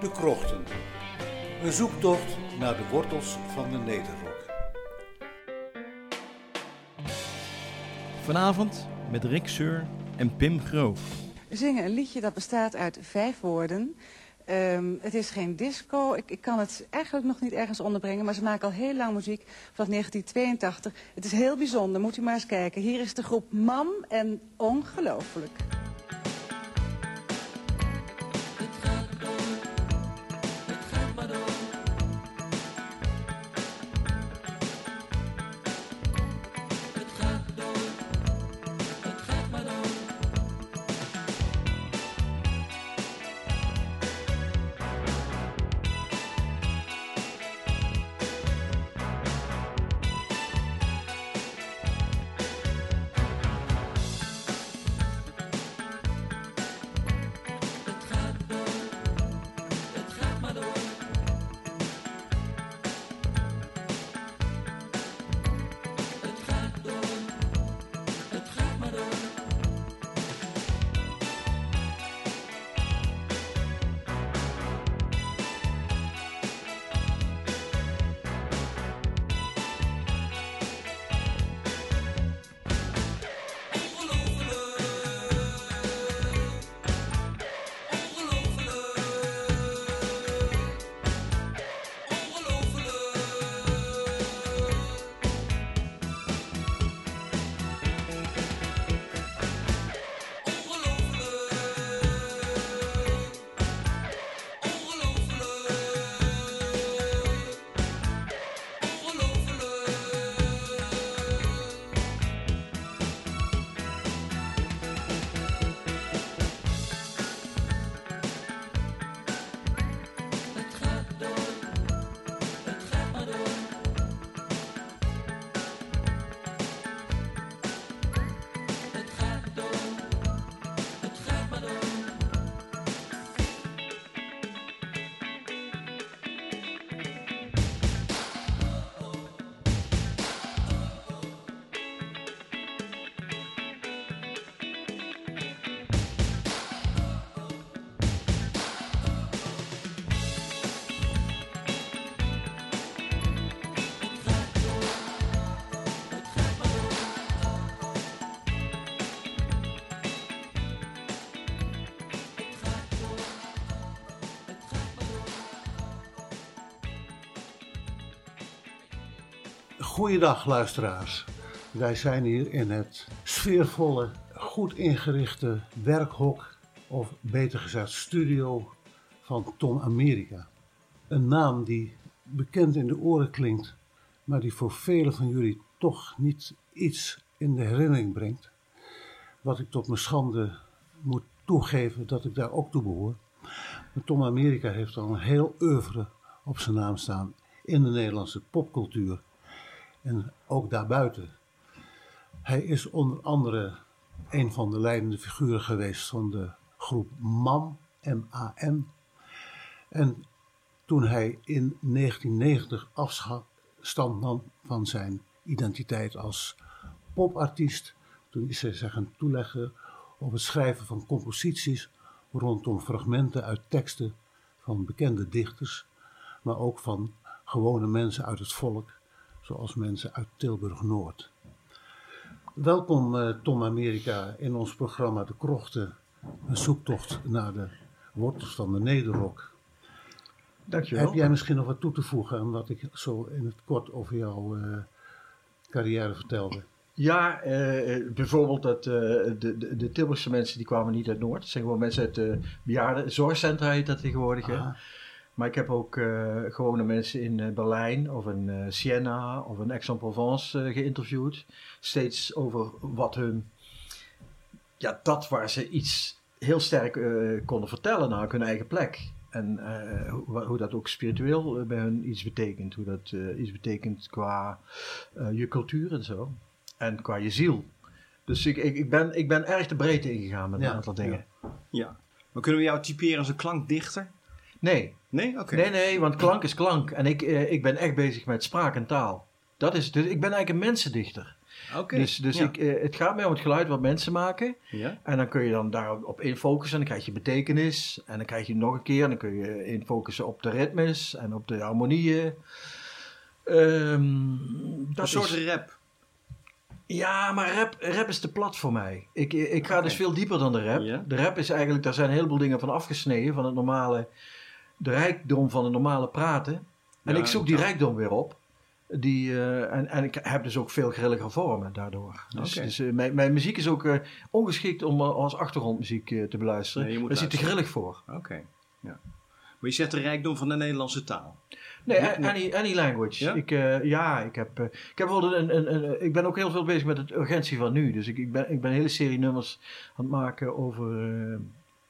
De Krochten. Een zoektocht naar de wortels van de Nederrok. Vanavond met Rick Seur en Pim Groof. We zingen een liedje dat bestaat uit vijf woorden. Ehm, het is geen disco, ik, ik, kan het eigenlijk nog niet ergens onderbrengen, maar ze maken al heel lang muziek, vanaf 1982. Het is heel bijzonder, moet u maar eens kijken. Hier is de groep Mam en Ongelooflijk. Goeiedag luisteraars. Wij zijn hier in het sfeervolle, goed ingerichte werkhok, of beter gezegd studio van Tom America. Een naam die bekend in de oren klinkt, maar die voor velen van jullie toch niet iets in de herinnering brengt. Wat ik tot mijn schande moet toegeven dat ik daar ook toe behoor. Tom America heeft al een heel oeuvre op zijn naam staan in de Nederlandse popcultuur en ook daarbuiten. Hij is onder andere een van de leidende figuren geweest van de groep MAM, M-A-M. En toen hij in 1990 afstand nam van zijn identiteit als popartiest, toen is hij zich gaan toeleggen op het schrijven van composities rondom fragmenten uit teksten van bekende dichters, maar ook van gewone mensen uit het volk zoals mensen uit Tilburg-Noord. Welkom uh, Tom Amerika in ons programma De Krochten, een zoektocht naar de wortels van de Nederrok. Dankjewel. Heb jij misschien nog wat toe te voegen aan wat ik zo in het kort over jouw uh, carrière vertelde? Ja, uh, bijvoorbeeld dat de, de, de, Tilburgse mensen die kwamen niet uit Noord. Het zijn gewoon mensen uit de bejaarden. Zorgcentra heet dat tegenwoordig. Maar ik heb ook uh, gewone mensen in uh, Berlijn of in uh, Siena of in Aix-en-Provence geïnterviewd. Steeds over wat hun, ja, dat waar ze iets heel sterk konden vertellen naar hun eigen plek. En hoe, hoe, dat ook spiritueel bij hun iets betekent. Hoe dat iets betekent qua je cultuur en zo. En qua je ziel. Dus ik, ik, ik, ben, ik ben erg de breedte ingegaan met een aantal dingen. Ja. ja. Maar kunnen we jou typeren als een klankdichter? Nee. Nee? Oké. Nee, nee, want klank is klank. En ik, eh, ik ben echt bezig met spraak en taal. Dat is, dus ik ben eigenlijk een mensendichter. Oké. Dus, dus ja. ik, eh, het gaat mij om het geluid wat mensen maken. Ja? En dan kun je dan daarop infocussen en dan krijg je betekenis. En dan krijg je nog een keer, en dan kun je infocussen op de ritmes en op de harmonieën. Ehm, dat Een soort is- rap. ja, maar rap, rap is te plat voor mij. Ik, ik ga dus veel dieper dan de rap. De rap is eigenlijk, daar zijn een heleboel dingen van afgesneden, van het normale, de rijkdom van het normale praten. En Ja, ik zoek die ja. rijkdom weer op. Die, eh, en, en ik heb dus ook veel grillige vormen daardoor. Dus, dus eh, mijn, mijn muziek is ook eh, ongeschikt om als achtergrondmuziek te beluisteren. Nee, Daar zit te grillig voor. Oké. Ja. Maar je zegt de rijkdom van de Nederlandse taal. Nee, any, any language. Ja? Ik, ja, ik heb, ik heb een, een, een, ik ben ook heel veel bezig met het urgentie van nu. Dus ik, ik, ben, ik ben een hele serie nummers aan het maken over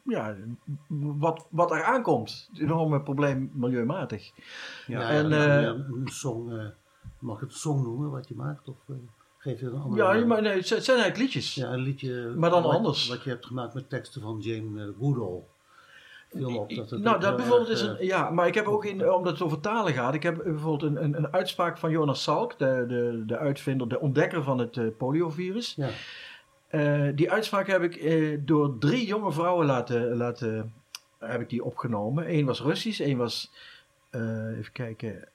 ja, wat, wat er aankomt. Het enorme probleem milieumatig. Ja. en, ja, eh, ja, een song, eh, mag ik het een song noemen wat je maakt? Of eh, geef je een andere... Ja, maar nee, het zijn eigenlijk liedjes. Ja, een liedje... Maar dan wat, anders. Wat je hebt gemaakt met teksten van Jane Goodall. Op dat nou, dat bijvoorbeeld erg, is een. Ja, maar ik heb ook in, omdat het over talen gaat, ik heb bijvoorbeeld een, een, een uitspraak van Jonas Salk, de, de, de uitvinder, de ontdekker van het poliovirus. Ja. Eh, die uitspraak heb ik eh, door drie jonge vrouwen laten, laten heb ik die opgenomen. Eén was Russisch, één was, eh, even kijken,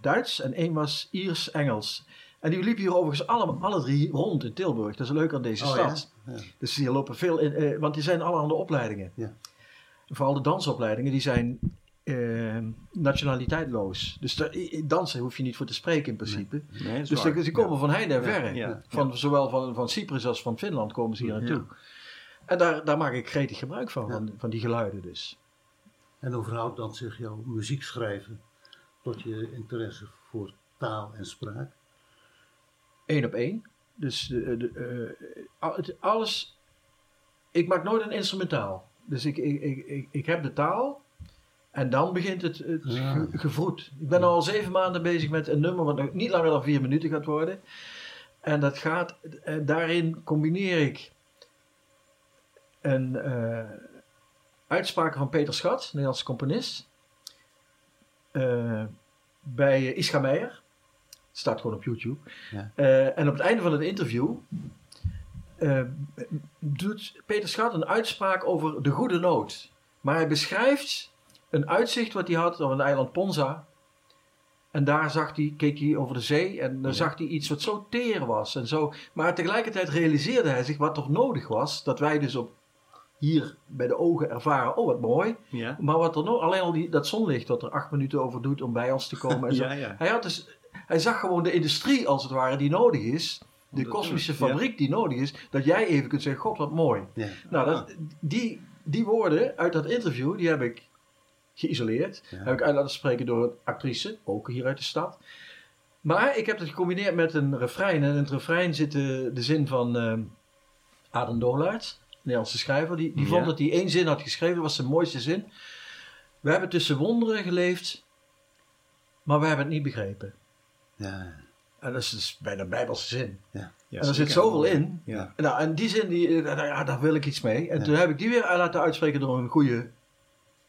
Duits en één was Iers-Engels. En die liepen hier overigens alle, alle drie rond in Tilburg. Dat is leuk aan deze Oh, stad. ja? Ja. Dus die lopen veel in, want die zijn alle aan de opleidingen. Ja. Vooral de dansopleidingen, die zijn eh, nationaliteitloos. Dus daar- dansen hoef je niet voor te spreken in principe. Nee, Dus die komen van heinde en verre. ja, Van, Zowel van, van Cyprus als van Finland komen ze hier naartoe. En daar, daar maak ik gretig gebruik van, van, van die geluiden dus. En hoe verhoudt dan zich jouw muziek schrijven tot je interesse voor taal en spraak? Eén op één. Dus de, de, eh, alles... Ik maak nooit een instrumentaal. Dus ik, ik, ik, ik, ik heb de taal... En dan begint het, het Ja. gevroed. Ik ben al zeven maanden bezig met een nummer wat nog niet langer dan vier minuten gaat worden. En dat gaat, eh, daarin combineer ik een eh uitspraak van Peter Schat, Nederlandse componist, eh, bij Ischa Meijer. Staat gewoon op YouTube. Ja. En op het einde van het interview doet Peter Schat een uitspraak over de goede noot. Maar hij beschrijft een uitzicht wat hij had op het eiland Ponza. En daar zag hij, keek hij over de zee en dan Ja. zag hij iets wat zo teer was. En zo. Maar tegelijkertijd realiseerde hij zich wat toch nodig was. Dat wij dus op, hier bij de ogen ervaren, oh wat mooi. Ja. Maar wat er nog, alleen al die, dat zonlicht wat er acht minuten over doet om bij ons te komen. En zo. Ja. Hij, had dus, hij zag gewoon de industrie als het ware die nodig is. De kosmische fabriek die nodig is. Dat jij even kunt zeggen, god wat mooi. Nou, dat, die, die woorden uit dat interview, die heb ik geïsoleerd. Ja. Heb ik uit laten spreken door een actrice, ook hier uit de stad. Maar ik heb het gecombineerd met een refrein. En in het refrein zit de, de zin van eh Adam Dolaert, Nederlandse schrijver. Die, die Ja. vond dat hij één zin had geschreven, dat was zijn mooiste zin. We hebben tussen wonderen geleefd, maar we hebben het niet begrepen. Ja. En dat is dus bijna een bijbelse zin. Ja, en er zit zoveel in. Ja. Nou, en die zin, die, ja, daar wil ik iets mee. En Ja. toen heb ik die weer laten uitspreken door een goede,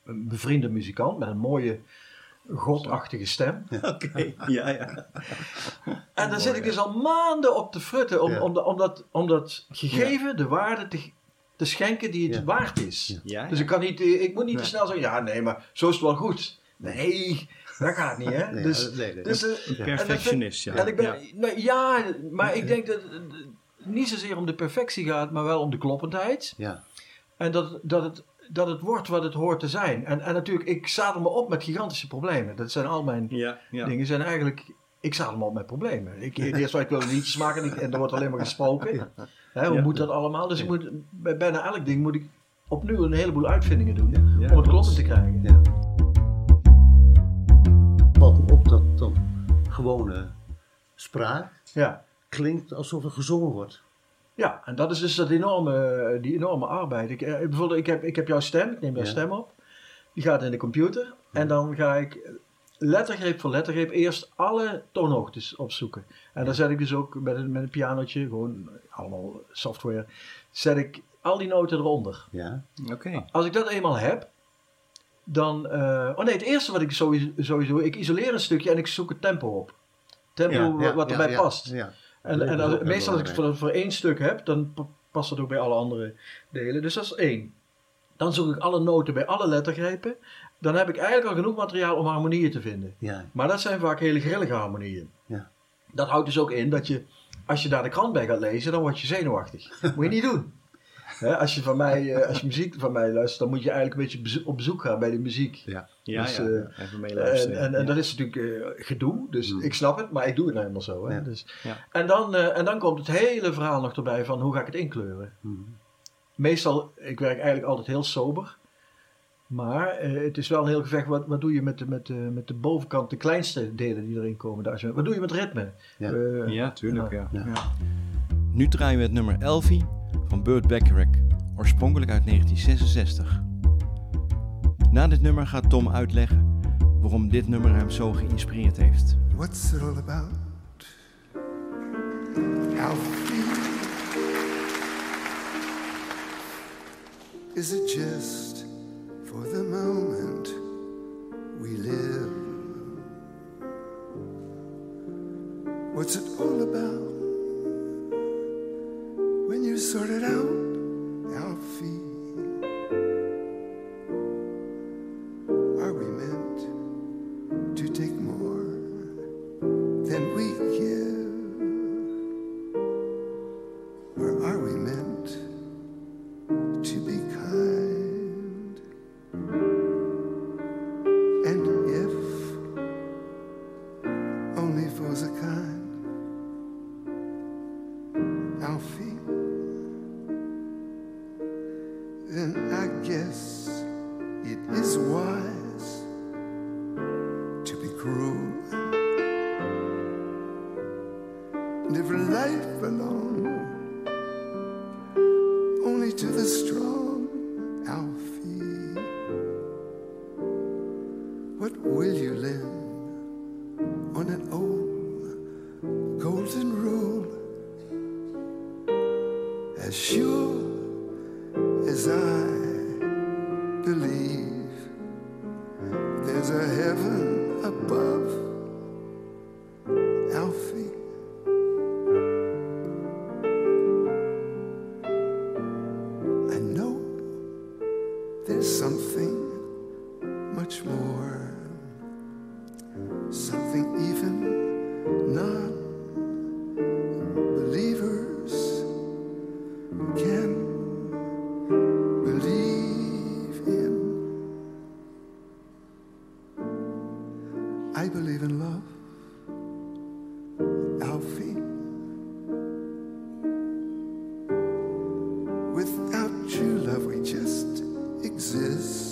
een bevriende muzikant met een mooie, godachtige stem. Oké, ja, ja. En daar zit ik dus al maanden op te frutten om, Ja. om, de- om, dat, om dat gegeven de waarde te, te schenken die het Ja. waard is. ja, Dus ik, kan niet, eh, ik moet niet Ja. te snel zeggen, ja nee, maar zo is het wel goed. Nee, dat gaat niet hè. Nee, dus, ja, nee, nee. dus, eh, perfectionist, ja. En ik ben, ja. nou, ja, maar ik denk dat het niet zozeer om de perfectie gaat, maar wel om de kloppendheid. ja. En dat, dat, het, dat het wordt wat het hoort te zijn. En, en natuurlijk, ik zadel me op met gigantische problemen. Dat zijn al mijn Ja, ja. dingen. Zijn eigenlijk, ik zadel me op met problemen. Ik, eerst wat ik wil liedjes maken en, ik- en er wordt alleen maar gesproken. Hè, hoe Ja. moet dat allemaal? Dus ik moet, bij bijna elk ding moet ik opnieuw een heleboel uitvindingen doen. Ja, om het kloppen te krijgen. Ja. Valt op dat dan gewone spraak Ja. klinkt alsof er gezongen wordt. Ja, en dat is dus dat enorme, die enorme arbeid. Ik, eh, bijvoorbeeld, ik heb, ik heb jouw stem, ik neem jouw Ja. stem op. Die gaat in de computer. En dan ga ik lettergreep voor lettergreep eerst alle toonhoogtes opzoeken. En dan zet ik dus ook met een, met een pianotje, gewoon allemaal software, zet ik al die noten eronder. Ja. Oké. Als ik dat eenmaal heb, dan... eh, oh nee, het eerste wat ik sowieso, sowieso... Ik isoleer een stukje en ik zoek het tempo op. Tempo Ja, ja, wat ja, erbij ja, past. Ja. En, en als- meestal als ik het voor, voor één stuk heb, dan pa- past dat ook bij alle andere delen. Dus dat is één. Dan zoek ik alle noten bij alle lettergrepen. Dan heb ik eigenlijk al genoeg materiaal om harmonieën te vinden. Ja, Maar dat zijn vaak hele grillige harmonieën. Ja. Dat houdt dus ook in dat je, als je daar de krant bij gaat lezen, dan word je zenuwachtig. Moet je niet doen. Hè, als, je van mij, eh, als je muziek van mij luistert, dan moet je eigenlijk een beetje op bezoek gaan bij de muziek. ja. Ja, Dus, ja, eh, ja, even En, meeluisteren. en, en ja. dat is natuurlijk eh, gedoe, dus Mm. ik snap het, maar ik doe het nou helemaal zo. Hè? Ja. Dus, Ja. en, dan, eh, en dan komt het hele verhaal nog erbij van hoe ga ik het inkleuren. Mhm. Meestal, ik werk eigenlijk altijd heel sober. Maar eh, het is wel een heel gevecht. Wat, wat doe je met de, met, de, met de bovenkant, de kleinste delen die erin komen? arrangement? Wat doe je met ritme? Ja. Eh, Ja, tuurlijk, ja. Ja. ja. Nu draaien we het nummer Elfie van Burt Bacharach, oorspronkelijk uit 1966. Na dit nummer gaat Tom uitleggen waarom dit nummer hem zo geïnspireerd heeft. What's it all about? Is it just for the moment we live? What's it all about? Sort it out, love, we just exist.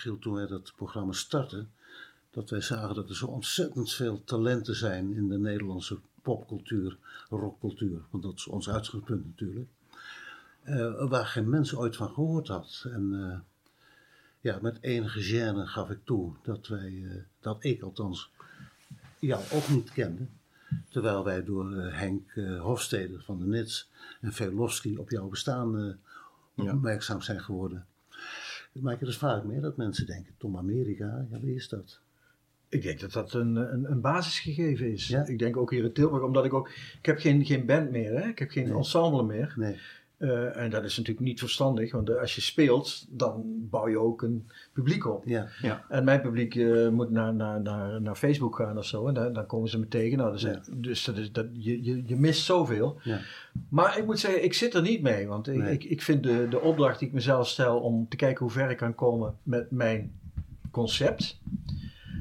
Toen wij dat programma startten, dat wij zagen dat er zo ontzettend veel talenten zijn in de Nederlandse popcultuur, rockcultuur, want dat is ons uitgangspunt natuurlijk, eh, waar geen mens ooit van gehoord had. En eh, ja, met enige gêne gaf ik toe dat wij, eh, dat ik althans, jou ook niet kende. Terwijl wij door Henk Hofstede van de Nits en Velofsky op jouw bestaan opmerkzaam zijn geworden. Maak je dus vaak meer dat mensen denken, Tom Amerika, ja wie is dat? Ik denk dat dat een, een, een basisgegeven is. Ja. Ik denk ook hier in Tilburg, omdat ik ook... Ik heb geen, geen band meer, hè? ik heb geen Nee. ensemble meer. Nee, Eh, en dat is natuurlijk niet verstandig, want als je speelt, dan bouw je ook een publiek op. Ja. En mijn publiek eh, moet naar, naar, naar, naar Facebook gaan of zo, en dan, dan komen ze me tegen. Nou, dus Ja. dus dat is, dat, je, je, je mist zoveel. Ja. Maar ik moet zeggen, ik zit er niet mee, want ik, Nee. ik, ik vind de, de opdracht die ik mezelf stel om te kijken hoe ver ik kan komen met mijn concept,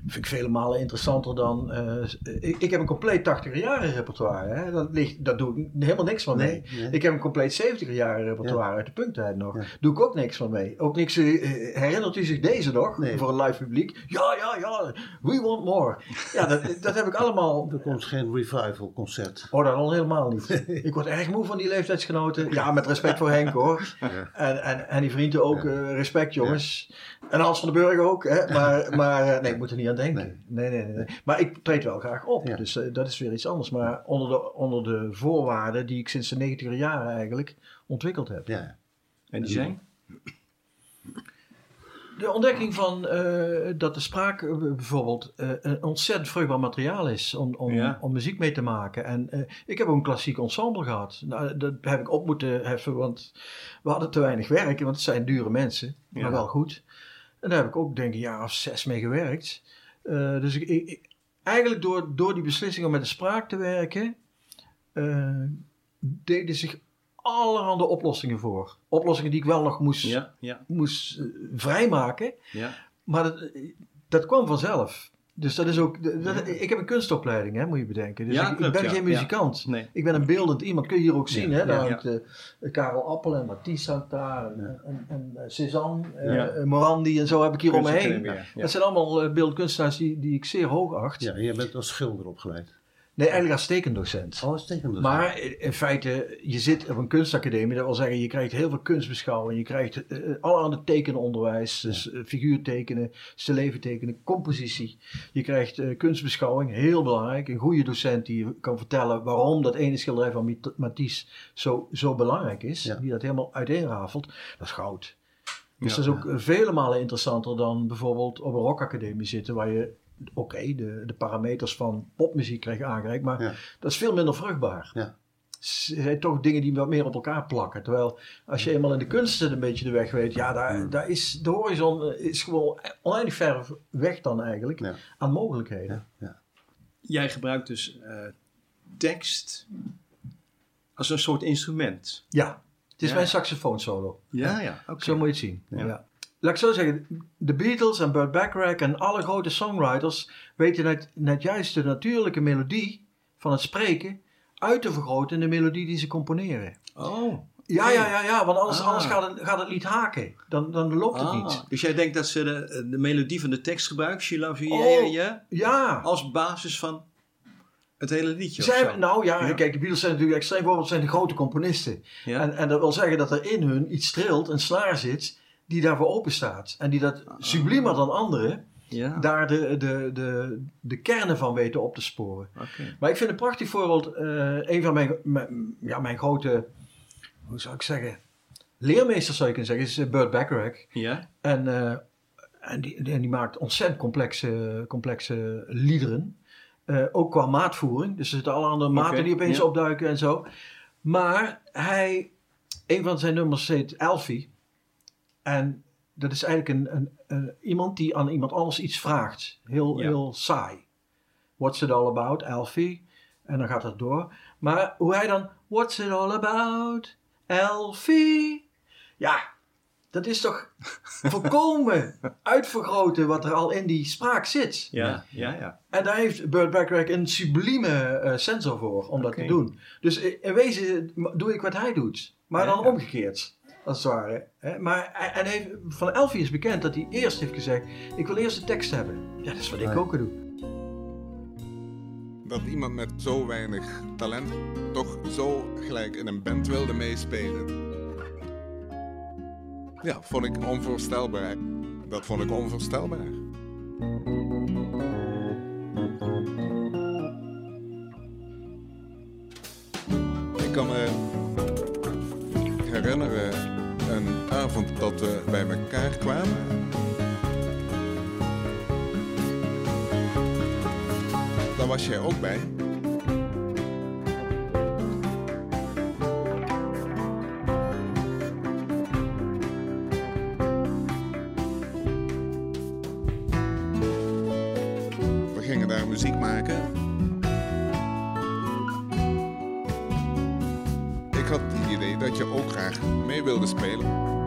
vind ik vele malen interessanter dan. eh, ik, ik heb een compleet 80er jaren repertoire. Hè? Dat, ligt, dat doe ik helemaal niks van mee. Nee, nee. Ik heb een compleet 70er jaren repertoire uit de punktijd nog. Ja. Doe ik ook niks van mee. Ook niks. eh, herinnert u zich deze nog? Nee. Voor een live publiek? Ja, ja, ja. We want more. Ja, dat, dat heb ik allemaal. Er komt geen revival concert. Oh, dat al helemaal niet. Ik word erg moe van die leeftijdsgenoten. Ja, met respect voor Henk hoor. En, en, en die vrienden ook. eh, respect jongens. En Hans van den Burg ook. Hè? Maar, maar nee, ik moet er niet aan denken. Nee, nee, nee. nee. Maar ik treed wel graag op. Ja. Dus eh, dat is weer iets anders. Maar onder de, onder de voorwaarden die ik sinds de 90er jaren eigenlijk ontwikkeld heb. Ja. En die zijn? De ontdekking van eh, dat de spraak eh, bijvoorbeeld eh, een ontzettend vruchtbaar materiaal is om, om, Ja. om muziek mee te maken. En eh, ik heb ook een klassiek ensemble gehad. Nou, dat heb ik op moeten heffen, want we hadden te weinig werk, want het zijn dure mensen, Ja. maar wel goed. En daar heb ik ook denk ik een jaar of zes mee gewerkt. Eh, dus ik, eigenlijk door, door die beslissing om met de spraak te werken, eh, deden zich allerhande oplossingen voor. Oplossingen die ik wel nog moest Ja, ja, moest eh, vrijmaken. ja. Maar dat, dat kwam vanzelf. Dus dat is ook. dat- ik heb een kunstopleiding, hè, moet je bedenken. Dus Ja, ik, ben ja. geen muzikant. Nee. Ik ben een beeldend iemand, kun je hier ook zien. Hè? Daar hangt eh, Karel Appel en Matisse hangt daar. En, en, en eh, Cézanne, eh, eh, Morandi en zo heb ik hier om me heen. Dat zijn allemaal uh, beeldend kunstenaars die, die ik zeer hoog acht. ja, jij bent als schilder opgeleid. Nee, eigenlijk als tekendocent. Oh, dus. Maar in feite, je zit op een kunstacademie, dat wil zeggen, je krijgt heel veel kunstbeschouwing, je krijgt uh, allerhande tekenonderwijs, dus uh, figuurtekenen, stilleven tekenen, compositie. Je krijgt uh, kunstbeschouwing, heel belangrijk, een goede docent die je kan vertellen waarom dat ene schilderij van Matisse zo, zo belangrijk is, Ja. die dat helemaal uiteenrafelt, dat is goud. Dus Ja, dat is ook vele malen interessanter dan bijvoorbeeld op een rockacademie zitten, waar je oké, de, de parameters van popmuziek krijg aangereikt, maar Ja. dat is veel minder vruchtbaar. Ja. Het zijn toch dingen die wat meer op elkaar plakken. Terwijl als je eenmaal in de kunsten een beetje de weg weet, ja, daar, daar is de horizon eh, is gewoon oneindig ver weg dan eigenlijk Ja. aan mogelijkheden. Ja, ja. Jij gebruikt dus eh, tekst als een soort instrument. Ja, het is Ja. mijn saxofoonsolo. Ja, ja. Oké. Zo moet je het zien. Ja. Laat ik zo zeggen, de Beatles en Burt Bacharach en alle grote songwriters weten net, net juist de natuurlijke melodie van het spreken uit te vergroten in de melodie die ze componeren. Oh. Ja, ja, ja, ja, want anders, Ah. anders gaat, het, gaat het lied haken. Dan, dan loopt het Ah, niet. Dus jij denkt dat ze de, de melodie van de tekst gebruiken, She Loves You, Oh. yeah, yeah, yeah, Ja, als basis van het hele liedje Zij, nou ja, Ja. kijk, de Beatles zijn natuurlijk extreem voorbeeld, zijn de grote componisten. Ja. En, en dat wil zeggen dat er in hun iets trilt, een snaar zit, die daarvoor open staat. En die dat subliemer dan anderen, ja. daar de, de, de, de kernen van weten op te sporen. Maar ik vind een prachtig voorbeeld, eh, een van mijn, mijn, ja, mijn grote, hoe zou ik zeggen, leermeesters zou je kunnen zeggen, is eh, Burt Bacharach. Ja. En, eh, en, die, en die maakt ontzettend complexe, complexe liederen. Ook qua maatvoering. Dus er zitten alle andere maten die opeens ja. opduiken en zo. Maar hij, een van zijn nummers heet Elfie. En dat is eigenlijk een, een, een- iemand die aan iemand anders iets vraagt. Heel, Ja. heel saai. What's it all about, Elfie? En dan gaat het door. Maar hoe hij dan, what's it all about, Elfie? Ja, dat is toch volkomen uitvergroten wat er al in die spraak zit. Ja, ja, ja. En daar heeft Burt Bacharach een sublieme eh, sensor voor om dat te doen. Dus in wezen doe ik wat hij doet. Maar Ja, dan ja. omgekeerd, als het ware. Hè? Maar, hij- en heeft, van Elfie is bekend dat hij eerst heeft gezegd... ik wil eerst de tekst hebben. Ja, dat is wat ik Ja. ook doe. dat iemand met zo weinig talent toch zo gelijk in een band wilde meespelen. Ja, vond ik onvoorstelbaar. Dat vond ik onvoorstelbaar. Ik kan me herinneren avond dat we bij elkaar kwamen. dan was jij ook bij. We gingen daar muziek maken. Ik had het idee dat je ook graag mee wilde spelen.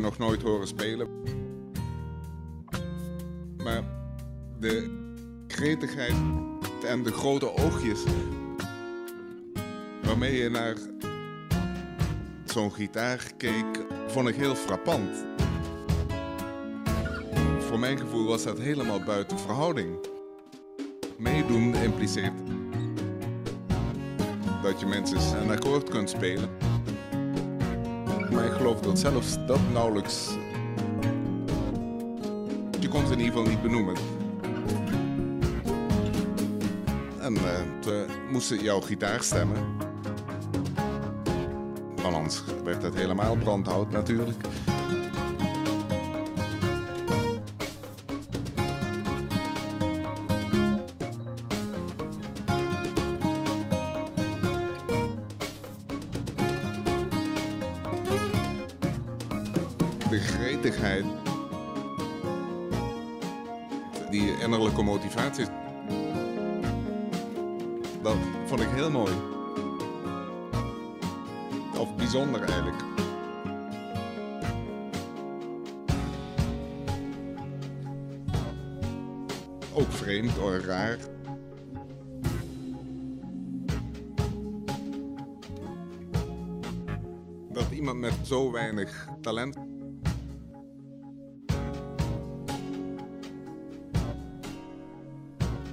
Nog nooit horen spelen. Maar de gretigheid en de grote oogjes waarmee je naar zo'n gitaar keek, vond ik heel frappant. Voor mijn gevoel was dat helemaal buiten verhouding. Meedoen impliceert dat je mensen een akkoord kunt spelen. Maar ik geloof dat zelfs dat nauwelijks. Je kon het in ieder geval niet benoemen. En eh, we moesten jouw gitaar stemmen. Van ons werd het helemaal brandhout natuurlijk. Heel mooi. Of bijzonder eigenlijk. Ook vreemd of raar. Dat iemand met zo weinig talent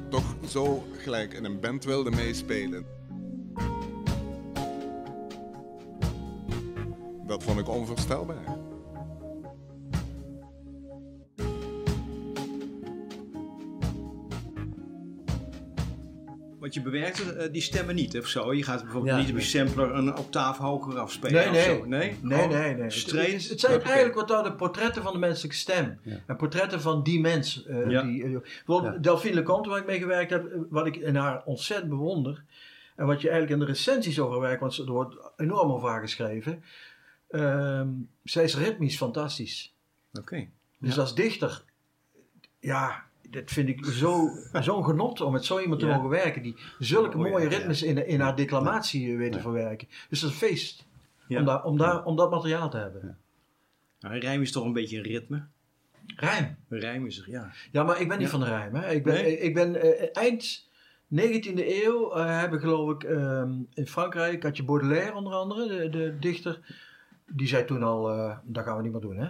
toch zo gelijk in een band wilde meespelen. Onvoorstelbaar. Want je bewerkt eh, die stemmen niet, of zo. Je gaat bijvoorbeeld Ja, niet op je sampler een octaaf hoger afspelen Nee, of nee. zo. Nee, Nee, Gewoon nee, nee. Straight. Het, het zijn eigenlijk wat dan de portretten van de menselijke stem. Ja. En portretten van die mens. eh, Ja. die, bijvoorbeeld Ja. Delphine Leconte, waar ik mee gewerkt heb, wat ik in haar ontzettend bewonder. En wat je eigenlijk in de recensies over werkt, want er wordt enorm over haar geschreven. Ehm, zij is ritmisch fantastisch. Oké. Dus als dichter, ja, dat vind ik zo- zo'n genot om met zo iemand te Ja. mogen werken. Die zulke Oh, mooie ritmes in, in haar declamatie eh, weet te verwerken. Dus dat is een feest om, daar, om, daar, om dat materiaal te hebben. Nou, rijm is toch een beetje een ritme. Rijm. Rijm is er, ja. Ja, maar ik ben niet van de rijm. Hè. Ik ben, Nee? ik ben eh, eind 19e eeuw eh, hebben geloof ik ehm, in Frankrijk had je Baudelaire onder andere, de, de dichter. Die zei toen al, eh, dat gaan we niet meer doen hè.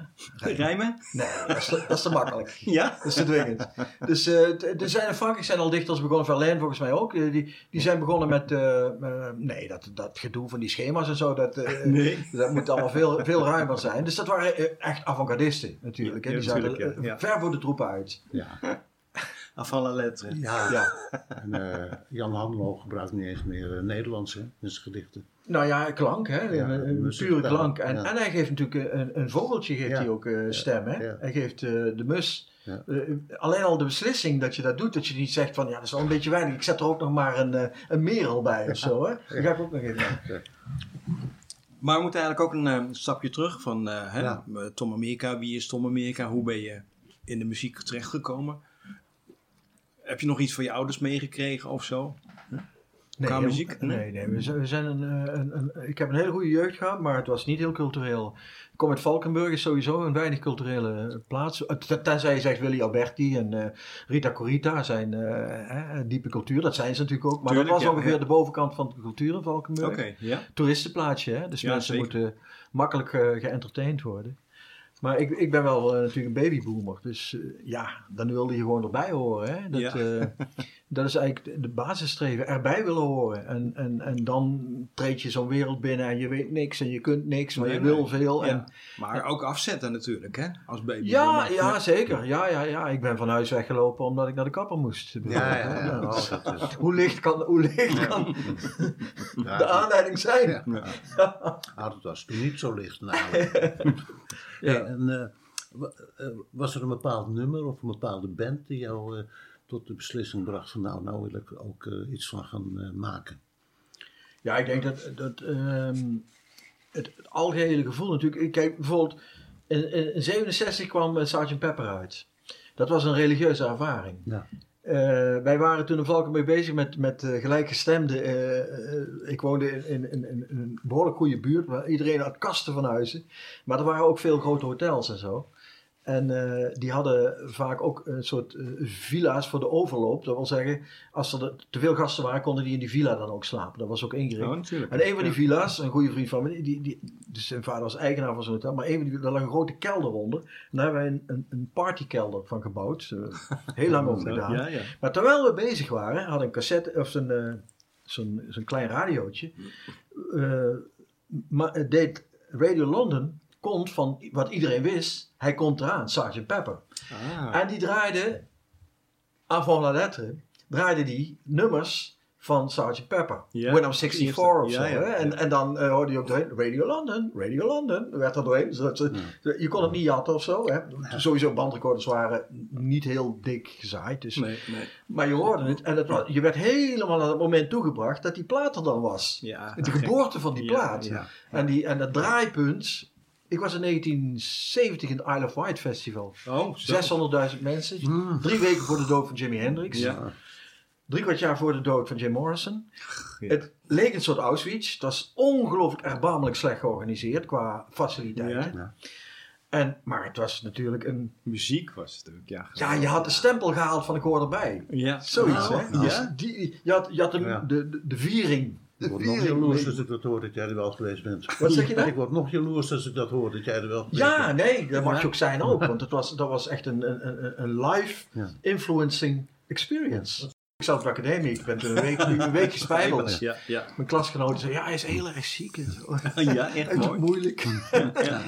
Rijmen? Nee, dat is te, dat is te makkelijk. Ja. Dat is te dwingend. Dus eh, er zijn in Frankrijk zijn al dichters begonnen, Verlaine volgens mij ook. eh, die, die zijn begonnen met, nee, dat, dat gedoe van die schema's en zo, dat, eh, Nee. dat moet allemaal veel, veel ruimer zijn. Dus dat waren echt avant-gardisten natuurlijk. hè. Ja, Die zaten Ja. ver voor de troepen uit. Ja, Afvallen letteren. ja. Ja. En, eh, Jan Hanlo gebruikt niet eens meer eh, Nederlands hè, in zijn gedichten. Nou ja, klank, hè? Ja, een, een muziek, pure klank. En, Ja. en hij geeft natuurlijk een, een vogeltje geeft Ja. hij ook eh, stem. Hè? Ja. Hij geeft eh, de mus. Ja. Eh, alleen al de beslissing dat je dat doet, dat je niet zegt van ja, dat is wel een beetje weinig. Ik zet er ook nog maar een, eh, een merel bij of zo. Hè? Dat ga ik ook nog even. Maar we moeten eigenlijk ook een eh, stapje terug van eh, hè, Ja. eh, Tom Amerika. Wie is Tom Amerika? Hoe ben je in de muziek terechtgekomen? Heb je nog iets van je ouders meegekregen of zo? Qua helemaal- muziek? Nee, Nee? nee. we zijn, we zijn een, eh, een, een, ik heb een hele goede jeugd gehad, maar het was niet heel cultureel. Ik kom uit Valkenburg, is sowieso een weinig culturele plaats. Eh, ten- Tenzij je zegt Willy Alberti en eh, Rita Corita zijn eh, diepe cultuur. Dat zijn ze natuurlijk ook. Maar Tuurlijk, dat was ja, ongeveer ja. de bovenkant van de cultuur in Valkenburg. Oké, ja. toeristenplaatsje, hè? dus mensen zeker. moeten makkelijk eh geëntertained worden. Maar ik, ik ben wel eh, natuurlijk een babyboomer, dus eh, ja, dan wilde je gewoon erbij horen. Hè? Dat, Ja. dat is eigenlijk de- basisstreven, erbij willen horen. En, en, en dan treed je zo'n wereld binnen en je weet niks en je kunt niks, maar Nee, je wil nee. veel. Ja. En, Maar ook afzetten natuurlijk, hè? Als baby. ja, ja, zeker. Ja, ja, ja. Ik ben van huis weggelopen omdat ik naar de kapper moest. Ja, ja, ja. Oh, is, Hoe licht kan, hoe licht kan ja, de aanleiding zijn? Ja. Ah, dat was niet zo licht namelijk. Ja. Hey, en, eh, eh, Was er een bepaald nummer of een bepaalde band die jou eh, tot de beslissing bracht van nou, nou wil ik er ook eh, iets van gaan eh, maken? Ja, ik denk dat, dat ehm, het, het algehele gevoel natuurlijk. Kijk, bijvoorbeeld in, in, in 67 kwam eh, Sgt. Pepper uit. Dat was een religieuze ervaring. Ja. Wij waren toen in Valkenburg bezig met, met gelijkgestemden. Ik woonde in, in, in, in een behoorlijk goede buurt, waar iedereen had kasten van huizen. Maar er waren ook veel grote hotels en zo. En eh, die hadden vaak ook een soort eh, villa's voor de overloop. Dat wil zeggen, als er te veel gasten waren, konden die in die villa dan ook slapen. Dat was ook ingericht. Oh. En een van die villa's, een goede vriend van me, die, die, dus zijn vader was eigenaar van zo'n hotel, maar een van die, daar lag een grote kelder onder. En daar hebben wij een, een, een partykelder van gebouwd. Heel lang over gedaan. Ja, ja. Maar terwijl we bezig waren, had een cassette of zo'n eh, zo'n zo'n klein radiootje. maar het deed Radio London komt van wat iedereen wist. Hij komt eraan, Sgt. Pepper. Ah. En die draaide, avant la lettre, draaide die nummers van Sgt. Pepper. When I'm 64 of zo. ja? En, ja. en dan eh, hoorde je ook doorheen, Radio London, Radio London. Er werd er doorheen. zodat ze- Je kon het niet jatten of zo. Hè? Sowieso bandrecorders waren niet heel dik gezaaid. Dus, Nee, nee. Maar je hoorde het. En het was, je werd helemaal naar het moment toegebracht dat die plaat er dan was. Ja, De geboorte van die Ja, plaat. ja. En, die, en dat draaipunt. Ik was in 1970 in het Isle of Wight Festival. Oh, zo. 600.000 mensen. Drie weken voor de dood van Jimi Hendrix. Ja. Drie kwart jaar voor de dood van Jim Morrison. Ja. Het leek een soort Auschwitz. Het was ongelooflijk erbarmelijk slecht georganiseerd qua faciliteiten. Ja. En, maar het was natuurlijk een... Muziek was het ook, ja. Ja, je had de stempel gehaald van ik hoor erbij. Ja. Zoiets, Oh, hè? nou. Dus die, je had, je had de, Ja. de, de, de viering. Ik word nog jaloers als ik dat hoor dat jij er wel geweest bent. Wat zeg je nou? Ik word nog jaloers als ik dat hoor dat jij er wel geweest Ja, bent. nee, dat mag je ook zijn ook. Want het was, dat was echt een, een, een, live influencing experience. Ik zat op de academie, ik ben toen een week, een week gespijbeld. Ja, ja. Mijn klasgenoten zeiden, ja, hij is heel erg ziek. en zo. Ja, echt mooi. moeilijk.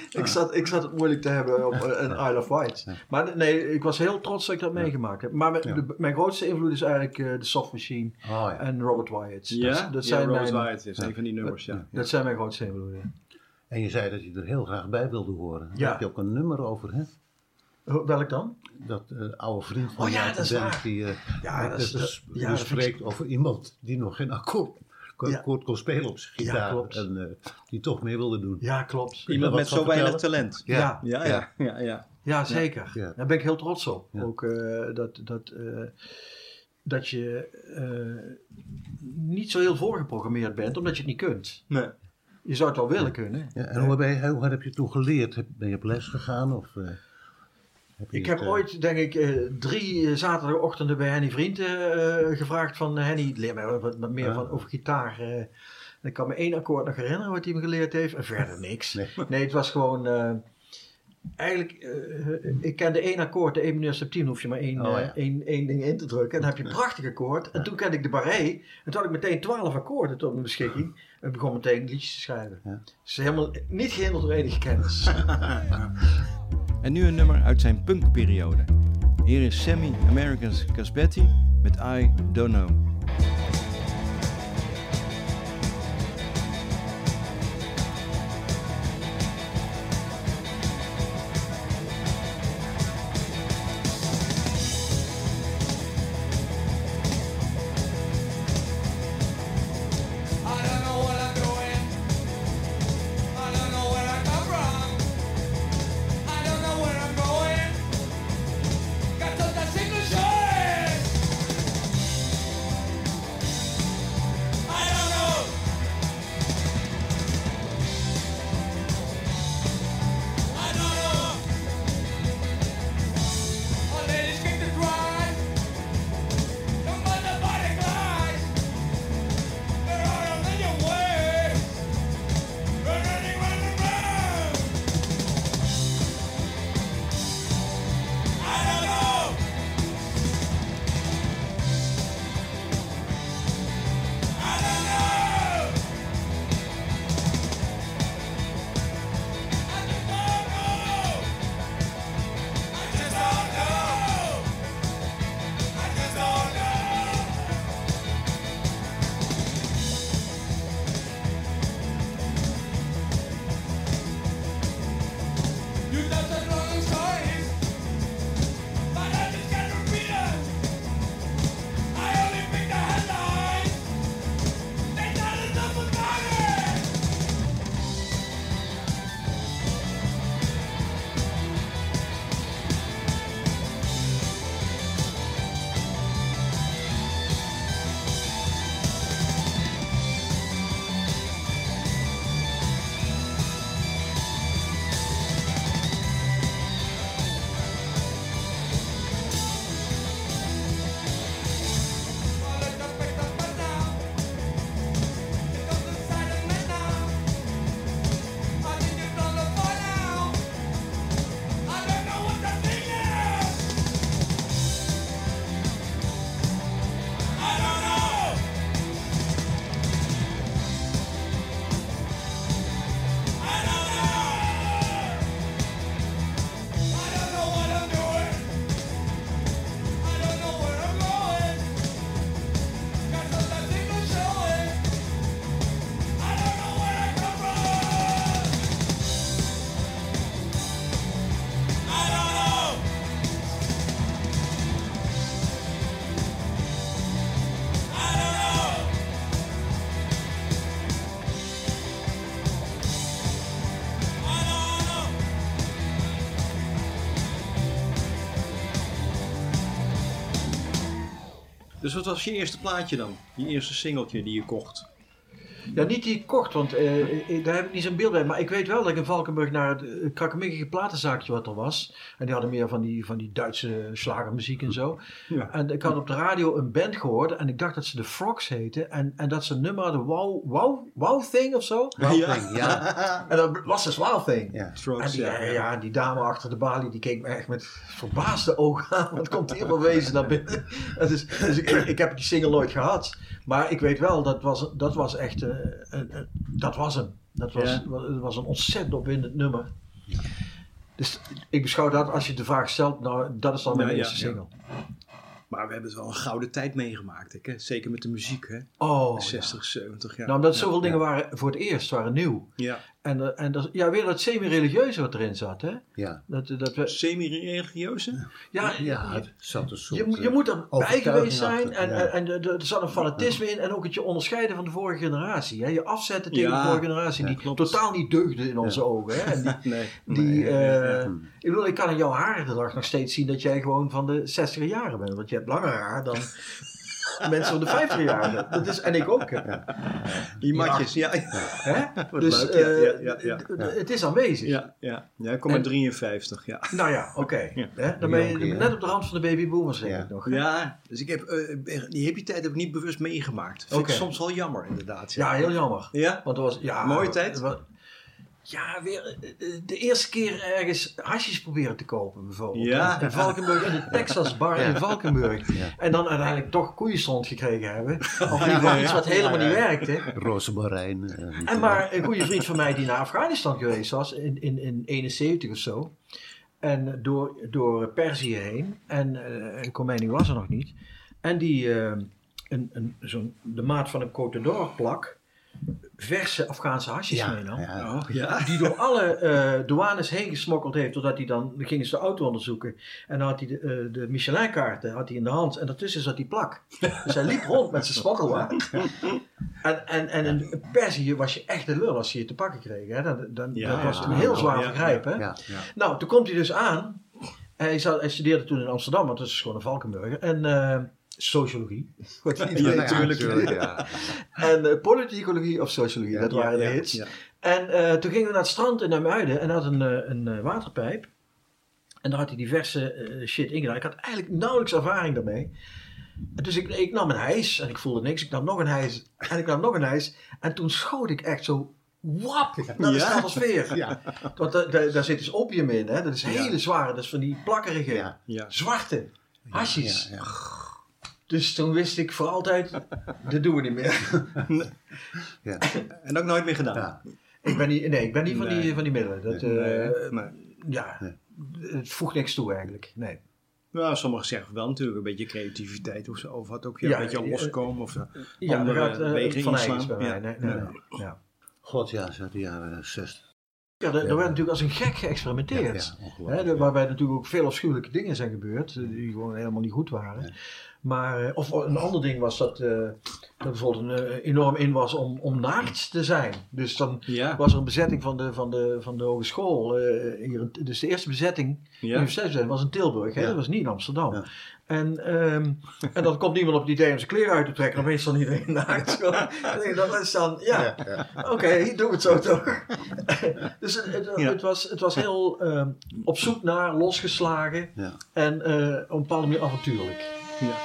ik, zat, ik zat het moeilijk te hebben op eh, een Isle of Wight. Maar nee, ik was heel trots dat ik dat meegemaakt heb. Maar mijn, Ja. de- mijn grootste invloed is eigenlijk eh, de Soft Machine Oh ja. en Robert Wyatt. Ja, dat, dat ja, zijn Rose mijn, Wyatt is een van die nummers, ja. dat zijn mijn grootste invloeden. En je zei dat je er heel graag bij wilde horen. Daar Ja. heb je ook een nummer over, hè? Welk dan? Dat eh, oude vriend van Oh ja, dat is die, eh, Ja, dat is- dus, ja, dat vind ik- spreekt over iemand die nog geen akkoord, ko- Ja. akkoord kon spelen op zijn Ja, gitaar. klopt. en eh, die toch meer wilde doen. Ja, klopt. Iemand met zo weinig talent. Ja. Ja, ja, ja. ja. Ja, zeker. Ja. Daar ben ik heel trots op. Ja. Ook eh, dat, dat, eh, dat je eh, niet zo heel voorgeprogrammeerd bent, omdat je het niet kunt. Nee. Je zou het wel willen kunnen. Ja, en hoe, ben je, hoe heb je toen geleerd? Heb- Ben je op les gegaan? Of, eh, heb Ik het, heb eh, ooit, denk ik, eh, drie eh, zaterdagochtenden bij Henny Vriend gevraagd van Henny, leer mij wat, meer van, over gitaar. ik kan me één akkoord nog herinneren wat hij me geleerd heeft en verder niks. Nee. Nee, het was gewoon... eigenlijk, eh, ik kende één akkoord, de 1 mineur septiem, hoef je maar één, Oh, één, één ding in te drukken. En dan heb je een prachtig akkoord. En toen kende ik de barré. En toen had ik meteen twaalf akkoorden tot mijn beschikking. En begon meteen liedjes te schrijven. Ja. Dus helemaal niet gehinderd door enige kennis. En nu een nummer uit zijn punkperiode. Hier is Sammy Americans Casbetti met I Don't Know. Wat was je eerste plaatje dan? Je eerste singeltje die je kocht? Ja, niet die ik kocht, want eh, eh, daar heb ik niet zo'n beeld bij. Maar ik weet wel dat ik in Valkenburg naar het uh, krakkemikkige platenzaakje wat er was. En die hadden meer van die, van die Duitse slagermuziek en zo. Ja. En ik had op de radio een band gehoord en ik dacht dat ze de Frogs heten. En, en dat ze een nummer hadden, Wow, wow, wow Thing of zo. Ja. Thing, ja. En dat was dus Wild Thing. ja. En die, ja. ja, die dame achter de balie, die keek me echt met verbaasde ogen aan. Wat komt hier voor wezen naar binnen? Dat is, dus ik, ik heb die single nooit gehad. Maar ik weet wel, dat was, dat was echt, een- dat was hem. Dat was, Ja. dat was een ontzettend opwindend nummer. Dus ik beschouw dat, als je de vraag stelt, nou, dat is dan mijn eerste ja. single. Maar we hebben het wel een gouden tijd meegemaakt, hè? zeker met de muziek. Hè? Oh, 60, 70 jaar. Nou, omdat zoveel dingen waren voor het eerst, waren nieuw. Ja. En, eh, en dat, ja, weer dat semi-religieuze wat erin zat, hè? Ja. Dat, dat we, Semi-religieuze? ja, ja, het zat een soort... Je, je moet erbij geweest zijn en, ja. en, en er- zat een fanatisme in en ook het je onderscheiden van de vorige generatie. Hè? Je afzetten tegen Ja, de vorige generatie ja, die klopt. totaal niet deugde in onze ogen. Hè? En die, Nee. die, eh, ja. Ik bedoel, ik kan in jouw haren de dag nog steeds zien dat jij gewoon van de 60 jaren bent. Want je hebt langer haar dan mensen van de 50 jaren. Dat is, en ik ook. Die matjes, ja. Dus leuk, eh, het is aanwezig. ja, ja. ja ik kom uit En- 53, ja. Nou ja, oké. Dan ben je net op de rand van de babyboomers, denk Ja. ik nog. Ja, dus ik heb eh, die hippie tijd heb ik niet bewust meegemaakt. Vind ik soms wel jammer, inderdaad. Ja, heel jammer. Ja? Want het was, ja, Mooie tijd? het was- ja, weer eh, eh, de eerste keer ergens hasjes proberen te kopen, bijvoorbeeld. Ja. In Valkenburg, in de Texas bar in Valkenburg. Ja. En dan uiteindelijk toch koeienstront gekregen hebben. Of geval iets wat helemaal niet werkte. Rozemarijn. eh, En maar een goede vriend van mij die naar Afghanistan geweest was, in, in, in 71 of zo. En door, door Perzië heen. En Khomeini was er nog niet. En die een, een, zo'n, de maat van een Côte d'Or plak verse Afghaanse hasjes ja, meenam. ja. Oh, ja. Die door alle eh, douanes heen gesmokkeld heeft, totdat hij dan, dan gingen ze de auto onderzoeken. En dan had hij de, eh, de Michelin-kaarten had hij in de hand en daartussen zat die plak. Dus hij liep rond met zijn smokkelwagen. En, en, en in Perzië was je echt de lul als je je te pakken kreeg. Hè? Dan, dan, Ja, dat was ja, toen heel zwaar ja, vergrijpen. hè. Ja. Ja. Nou, toen komt hij dus aan. Hij, zat, hij studeerde toen in Amsterdam, want dat is gewoon een Valkenburger. En eh, sociologie. Wat Ja, natuurlijk. ja. En eh, politicologie of sociologie, dat waren de hits. En eh, toen gingen we naar het strand in Muiden en had een, eh, een waterpijp. En daar had hij diverse shit ingedaan. Ik had eigenlijk nauwelijks ervaring daarmee. Dus ik, ik nam een hijs en ik voelde niks. Ik nam nog een hijs en ik nam nog een hijs. En toen schoot ik echt zo wap naar de Ja. stratosfeer. Ja. Want da- da- daar zit dus opium in. Hè? Dat is Ja. hele zware, dat is van die plakkerige, zwarte hasjes. Dus toen wist ik voor altijd, dat doen we niet meer. Ja. En ook nooit meer gedaan. Ja. Ik ben niet, nee, ik ben niet van, Nee. die, van die middelen. Dat, Nee, eh, nee. Ja, Nee. het voegt niks toe eigenlijk. Nee. Nou, sommigen zeggen wel natuurlijk een beetje creativiteit of zo. Of wat ook ja, Ja, een beetje eh, loskomen. Of, eh, Ja, andere daar gaat eh, wegen van inslaan. bij mij. Ja. Nee, nee, Ja. nee. Ja. God, ja, zo de jaren 60. Ja, er, er Ja. werd natuurlijk als een gek geëxperimenteerd. Ja, Hè, waarbij natuurlijk ook veel afschuwelijke dingen zijn gebeurd, eh, die gewoon helemaal niet goed waren. Nee. Maar, eh, of een ander ding was dat, dat bijvoorbeeld een, eh, enorm in was om, om naakt te zijn. Dus dan Ja. was er een bezetting van de, van de, van de hogeschool. hier, dus de eerste bezetting, Ja. universiteitsbezetting, was in Tilburg. Hè? Ja. Dat was niet in Amsterdam. Ja. En, ehm, en dan komt niemand op het idee om zijn kleren uit te trekken. Dan meestal iedereen naakt. En dan is dan, ja, oké, doe het zo toch. dus het, het, was, het was heel ehm, op zoek naar, losgeslagen en eh, op een bepaalde manier avontuurlijk. Ja.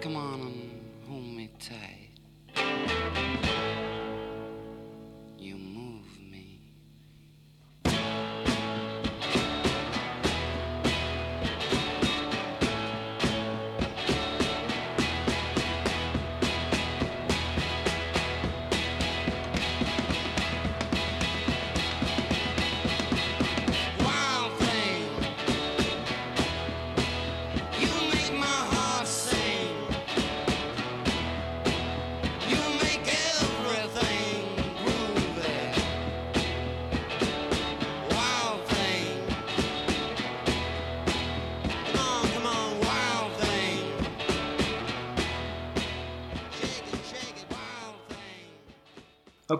Come on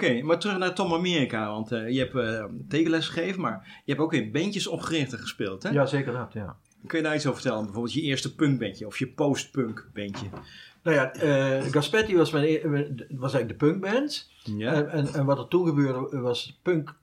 Oké, maar terug naar Tom Amerika. Want eh, je hebt eh, tekenles gegeven, maar je hebt ook in bandjes opgericht en gespeeld, hè? Ja, zeker dat, ja. Kun je daar iets over vertellen? Bijvoorbeeld je eerste punkbandje of je post-punk bandje. Nou ja, eh, Gaspetti was, mijn, e- was eigenlijk de punkband. Ja? En, en, en wat er toen gebeurde was punk...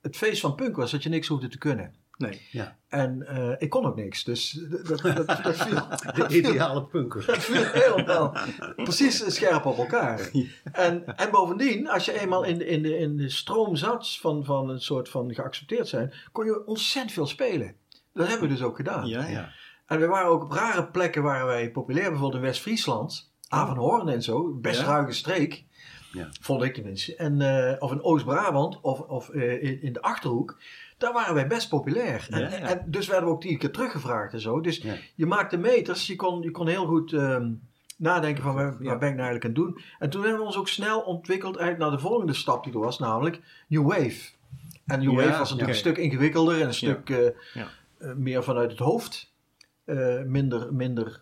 Het feest van punk was dat je niks hoefde te kunnen. Nee. En eh, ik kon ook niks, dus dat, dat, dat, viel, De ideale punker. dat viel helemaal precies scherp op elkaar. En, en bovendien, als je eenmaal in de, in de, in de stroom zat van, van een soort van geaccepteerd zijn, kon je ontzettend veel spelen. Dat hebben we dus ook gedaan. Ja, ja. En we waren ook op rare plekken waren wij populair, bijvoorbeeld in West-Friesland, Avanhoorn en zo, best Ja. ruige streek. Ja. Vond ik tenminste. En, eh, of in Oost-Brabant of, of eh, in, in de Achterhoek. Daar waren wij best populair. En, Ja, ja. en dus werden we ook tien keer teruggevraagd en zo. Dus Ja. je maakte meters. Je kon, je kon heel goed ehm, nadenken van waar, waar ben ik nou eigenlijk aan het doen. En toen hebben we ons ook snel ontwikkeld eigenlijk naar de volgende stap die er was. Namelijk New Wave. En New Wave was natuurlijk een stuk ingewikkelder en een stuk eh, eh, meer vanuit het hoofd. Eh, minder minder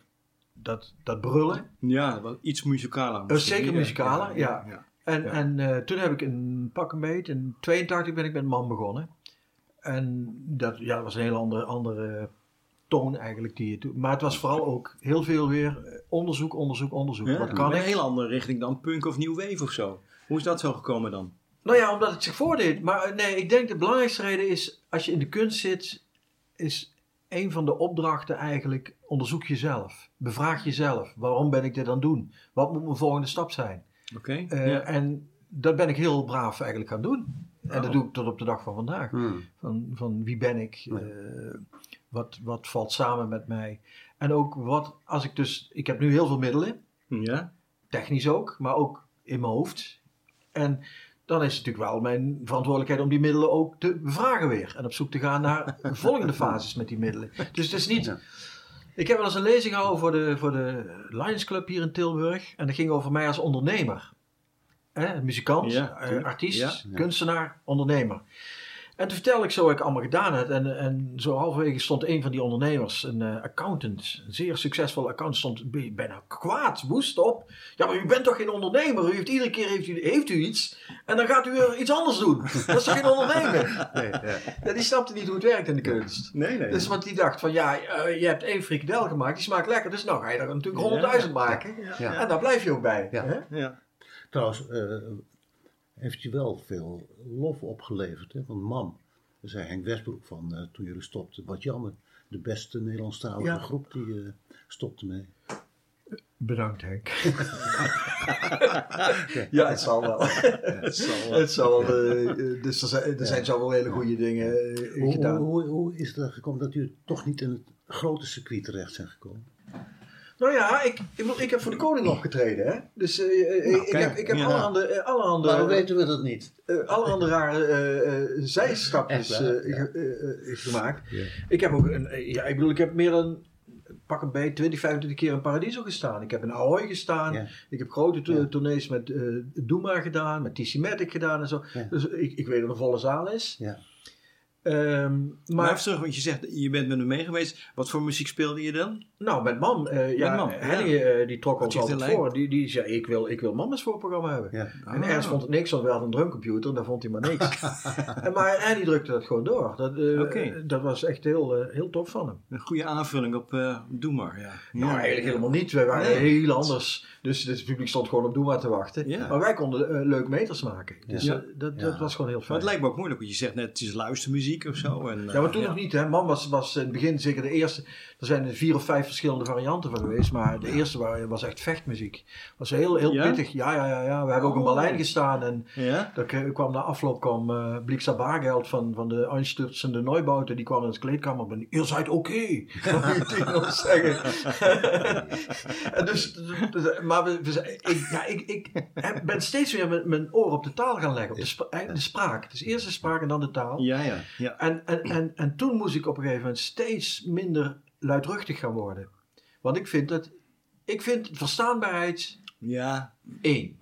dat, dat brullen. Ja, wel iets muzikaler. zeker muzikaler, ja. En, en toen heb ik een pak een. In 82 ben ik met man begonnen. En dat, ja, dat was een hele andere, andere toon eigenlijk die je. Maar het was vooral ook heel veel weer eh, onderzoek, onderzoek, onderzoek. Ja, Wat kan een hele andere richting dan punk of new wave of zo. Hoe is dat zo gekomen dan? Nou ja, omdat het zich voordeed. Maar eh, nee, ik denk de belangrijkste reden is, als je in de kunst zit, is een van de opdrachten eigenlijk, onderzoek jezelf. Bevraag jezelf. Waarom ben ik dit aan het doen? Wat moet mijn volgende stap zijn? Oké. Eh, ja. En dat ben ik heel braaf eigenlijk gaan doen. En dat Oh. doe ik tot op de dag van vandaag. Hmm. Van, van wie ben ik? Eh, wat, wat valt samen met mij? En ook wat, als ik dus, ik heb nu heel veel middelen, ja? technisch ook, maar ook in mijn hoofd. En dan is het natuurlijk wel mijn verantwoordelijkheid om die middelen ook te bevragen weer. En op zoek te gaan naar volgende fases met die middelen. Dus het is niet. Ik heb wel eens een lezing gehouden voor de, voor de Lions Club hier in Tilburg. En dat ging over mij als ondernemer. Hè, muzikant, Ja, eh, artiest, Ja. Kunstenaar, ondernemer. En toen vertelde ik zo wat ik allemaal gedaan had. En, en zo halverwege stond een van die ondernemers, een eh, accountant, een zeer succesvolle accountant, stond bijna kwaad, woest op. Ja, maar u bent toch geen ondernemer? U heeft iedere keer heeft u, heeft u iets en dan gaat u weer iets anders doen. Dat is toch geen ondernemer? Nee, ja. Ja, die snapte niet hoe het werkt in de kunst. Nee, nee. Dus want die dacht van ja, eh, je hebt één frikadel gemaakt, die smaakt lekker. Dus nou ga je er natuurlijk honderdduizend maken. Ja. En daar blijf je ook bij. Hè? ja. Trouwens, eh, heeft je wel veel lof opgeleverd. Hè? Want Mam, daar zei Henk Westbroek van eh, toen jullie stopten. Wat jammer, de beste Nederlandstalige Ja. groep die eh, stopte mee. Bedankt Henk. ja, het zal wel. Het zal wel. Het zal wel. dus er zijn, er zijn zo wel hele goede dingen Hoe, gedaan. hoe, hoe, hoe is het gekomen dat jullie toch niet in het grote circuit terecht zijn gekomen? Nou ja, ik, ik, ik heb voor de koning opgetreden, hè? Dus eh, eh, Nou, ik, kijk, heb, ik heb ja. allerhande, eh, allerhande, Waarom weten we dat niet? eh, allerhande rare eh, eh, zijstapjes gemaakt. Ja. Ik heb ook, een, ja, ik bedoel, ik heb meer dan, pak een beetje, 20, 25 keer in Paradiso gestaan. Ik heb in Ahoy gestaan. Ja. Ik heb grote to- Ja. tournees met eh Doema gedaan, met TC Matic gedaan en zo. Ja. Dus ik, ik weet dat er een volle zaal is. Ja. Ehm, Maar maar even terug, want je zegt, je bent met hem mee geweest. Wat voor muziek speelde je dan? Nou, met Mam, eh, ja, Mam, Henny eh, die trok ons altijd voor. Die, die zei, ik wil, ik wil Mam als voorprogramma hebben. Ja. En Ernst vond het niks, want we hadden een drumcomputer en daar vond hij maar niks. en, maar Henny drukte dat gewoon door. Dat, eh, dat was echt heel, heel tof van hem. Een goede aanvulling op Doe maar. Ja. Nou, Ja. eigenlijk helemaal niet. Wij waren Nee. heel anders. Dus het publiek stond gewoon op Doema te wachten. Maar wij konden leuk meters maken. Dus dat, dat was gewoon heel Maar fijn. het lijkt me ook moeilijk, want je zegt net, het is luistermuziek. muziek of zo. En, Ja, maar toen nog niet, hè. Man was, was in het begin zeker de eerste. Er zijn er vier of vijf verschillende varianten van geweest. Maar de eerste wa- was echt vechtmuziek. Was heel, heel Ja? pittig. Ja, ja, ja, ja. We hebben ook in Oh. Berlijn gestaan. En Ja? daar kwam na afloop kwam uh, Blixa Bargeld van, van de Einstürzende Neubauten. Die kwam in de kleedkamer. En je zijt oké. Dat moet je tegen ons zeggen. en dus, dus- maar we, ik, ja, ik, ik ben steeds weer met mijn oor op de taal gaan leggen. Op de, eh, de spraak. Dus eerst de spraak en dan de taal. Ja, ja. ja. En, en, en, en toen moest ik op een gegeven moment steeds minder luidruchtig gaan worden. Want ik vind dat, ik vind verstaanbaarheid Ja, één.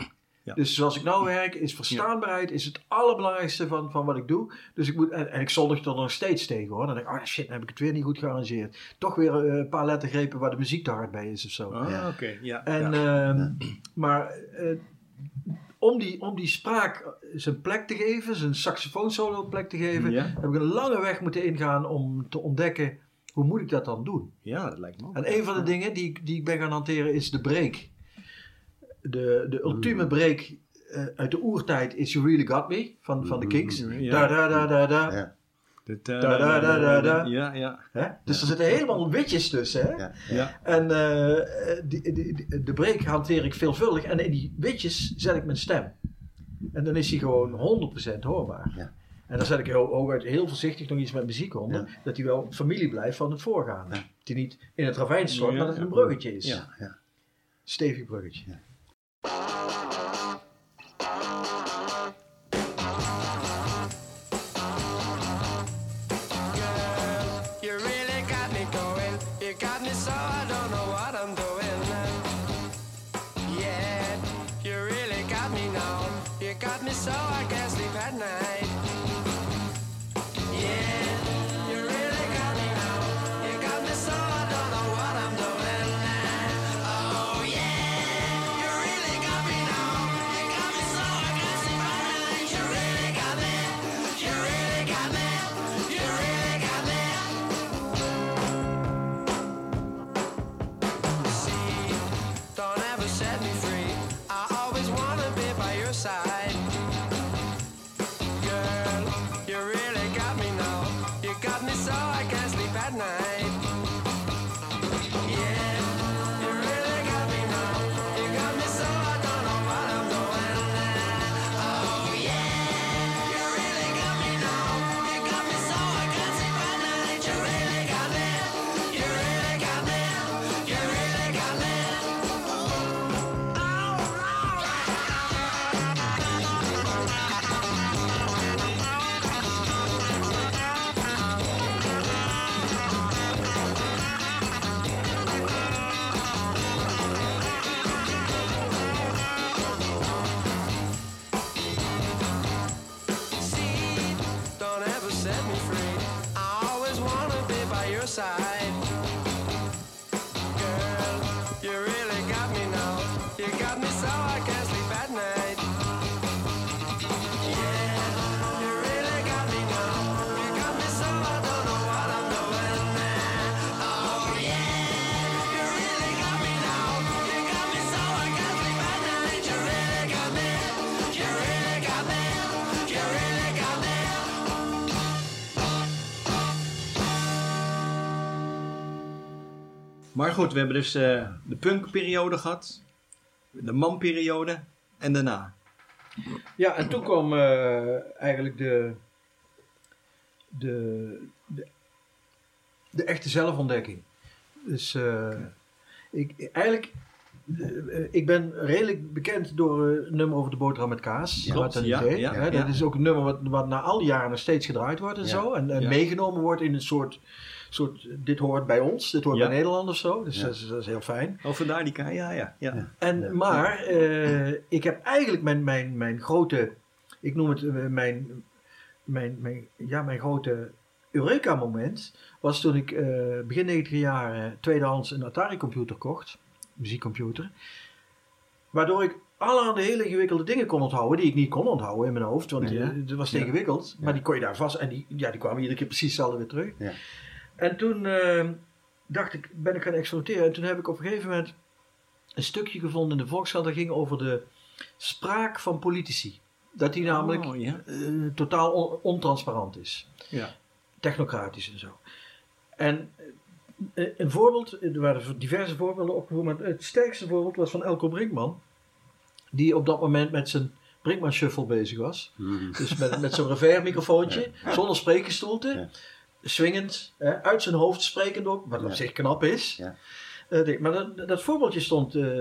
Ja. Dus zoals ik nou werk, is verstaanbaarheid is het allerbelangrijkste van, van wat ik doe. Dus ik moet, en, en ik zondig er nog steeds tegen hoor. Dan denk ik, oh shit, dan heb ik het weer niet goed gearrangeerd. Toch weer eh, een paar lettergrepen waar de muziek te hard bij is of zo. Ah, oké. Ja, En, ja. ehm, Maar eh, om, die, om die spraak zijn plek te geven, zijn saxofoonsolo plek te geven, Ja. heb ik een lange weg moeten ingaan om te ontdekken hoe moet ik dat dan doen. ja, dat lijkt me ook. En een van de dingen die, ik- die ik ben gaan hanteren is de break. De, de ultieme break eh, uit de oertijd is You Really Got Me van, van de Kings. Ja. Da da da da da. Ja. Dit, Da, da, da, da, da. Ja, ja. Hè? Dus er zitten helemaal witjes tussen. Hè? Ja. Ja. En eh, die, die, die- de break hanteer ik veelvuldig. En in die witjes zet ik mijn stem. En dan is hij gewoon 100% hoorbaar. Ja. En dan zet ik heel, hooguit heel voorzichtig nog iets met muziek onder. Ja. Dat hij wel familie blijft van het voorgaande. Ja. Dat hij niet in het ravijn stort, Ja, maar dat het ja. een bruggetje is. Ja. Ja. Stevig bruggetje. So I can't sleep at night. Maar goed, we hebben dus eh, de punkperiode gehad, de manperiode en daarna. Ja, en toen kwam eh, eigenlijk de, de, de, de echte zelfontdekking. Dus eh, ik, eigenlijk, ik ben redelijk bekend door het nummer over de boterham met kaas. Klopt, Wat een ja, idee, ja, ja. Dat is ook een nummer wat, wat na al die jaren nog steeds gedraaid wordt en Ja, zo. En, en ja. meegenomen wordt in een soort, soort, dit hoort bij ons, dit hoort Ja. bij Nederland of zo. Dus Ja. dat, is, dat is heel fijn. Oh, vandaar die ka- ja, ja, ja. Ja. En, maar eh, ik heb eigenlijk mijn, mijn, mijn grote, ik noem het eh, mijn, mijn, mijn, ja, mijn grote Eureka-moment, was toen ik eh, begin 90 jaar eh, tweedehands een Atari-computer kocht, muziekcomputer, waardoor ik allerhande hele ingewikkelde dingen kon onthouden, die ik niet kon onthouden in mijn hoofd, want Ja. het was te Ja. ingewikkeld, maar die kon je daar vast, en die, ja, die kwamen iedere keer precies hetzelfde weer terug. Ja. En toen eh, dacht ik, ben ik gaan experimenteren, en toen heb ik op een gegeven moment een stukje gevonden in de Volkskrant. Dat ging over de spraak van politici. Dat die namelijk Oh, ja. eh, totaal on- ontransparant is. Ja. technocratisch en zo. En eh, een voorbeeld, er waren diverse voorbeelden opgevoerd, maar het sterkste voorbeeld was van Elko Brinkman, die op dat moment met zijn Brinkman Shuffle bezig was. Dus met, met zo'n reverb microfoontje, zonder spreekgestoelte, swingend, hè, uit zijn hoofd sprekend ook, wat op zich knap is. Ja. Eh, nee, maar dat, dat voorbeeldje stond, eh,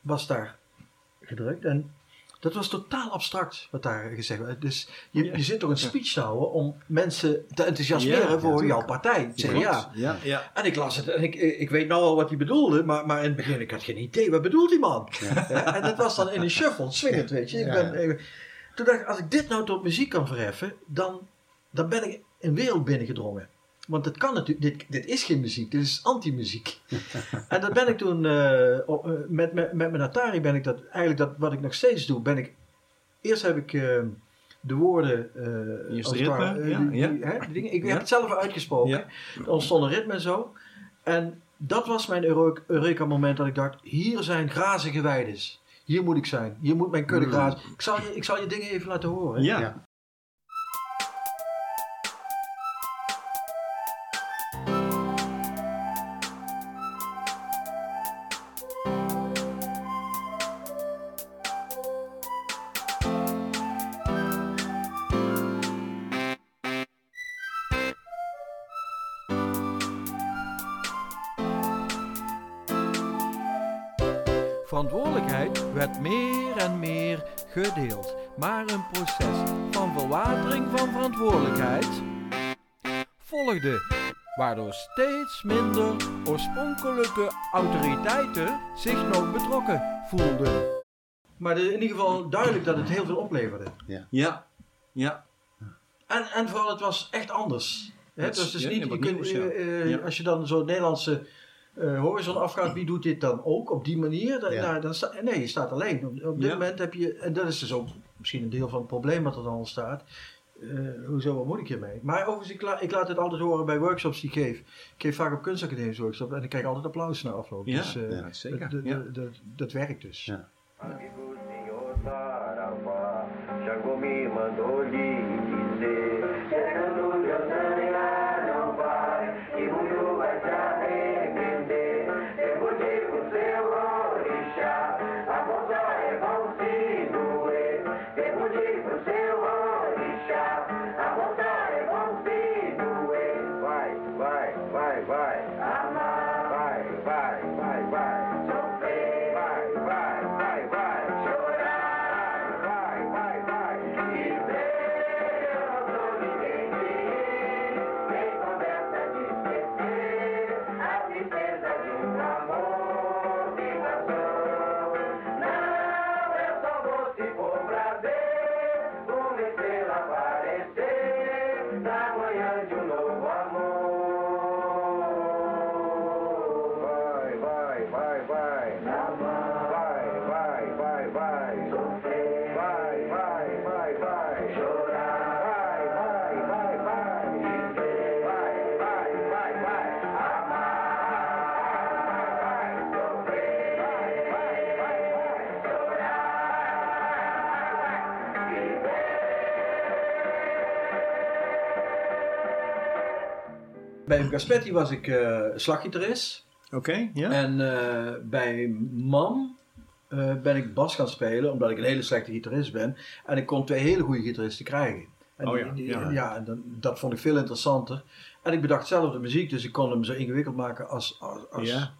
was daar gedrukt en dat was totaal abstract wat daar gezegd werd. Dus je, je zit toch een speech te houden om mensen te enthousiasmeren Ja, voor ja, jouw partij. Zeg, ja. Ja, ja. En ik las het en ik, ik weet nou al wat hij bedoelde, maar, maar in het begin ik had geen idee. Wat bedoelt die man? Ja, en dat was dan in een shuffle, swingend, weet je. Ik Ja. ben, eh, toen dacht ik, als ik dit nou tot muziek kan verheffen, dan, dan ben ik een wereld binnengedrongen. Want het kan natuurlijk, dit, dit is geen muziek, dit is anti-muziek. en dat ben ik toen, eh, op, eh, met, met, met mijn Atari ben ik dat, eigenlijk dat, wat ik nog steeds doe, ben ik, eerst heb ik eh, de woorden, Eerst als het ritme, ware, ja, die- ja. die- hè, die dingen, ik Ja. heb het zelf uitgesproken. Ja. Er ontstond een ritme en zo. En dat was mijn Euro- Eureka-moment dat ik dacht, hier zijn grazige weides. Hier moet ik zijn. Hier moet mijn kudde Mm. grazen. Ik zal je, ik zal je dingen even laten horen. Ja. Verantwoordelijkheid werd meer en meer gedeeld, maar een proces van verwatering van verantwoordelijkheid volgde, waardoor steeds minder oorspronkelijke autoriteiten zich nog betrokken voelden. Maar het is in ieder geval duidelijk dat het heel veel opleverde. Ja. Ja. En, en vooral, het was echt anders. Hè, Het Het is- was dus ja, niet, ja, je wat kunt, nieuws, ja. eh, eh, Ja. als je dan zo'n Nederlandse eh, horizon afgaat, wie doet dit dan ook op die manier? Dan, Ja. nou, dan sta, nee, je staat alleen. Op, op dit Ja. moment heb je, en dat is dus ook misschien een deel van het probleem wat er dan ontstaat. Eh hoezo, wat moet ik hiermee? Maar overigens, ik, la- ik laat het altijd horen bij workshops die ik geef. Ik geef vaak op kunstacademische workshops en ik krijg altijd applaus na afloop. Ja, dus, eh, ja, zeker. Dat werkt dus. Ja. Bij Gaspetti was ik eh slaggitarist. Oké, ja. En eh, bij MAM eh, ben ik bas gaan spelen, omdat ik een hele slechte gitarist ben. En ik kon twee hele goede gitaristen krijgen. En Oh ja, die- ja. ja, en dan, dat vond ik veel interessanter. En ik bedacht zelf de muziek, dus ik kon hem zo ingewikkeld maken als, als, als,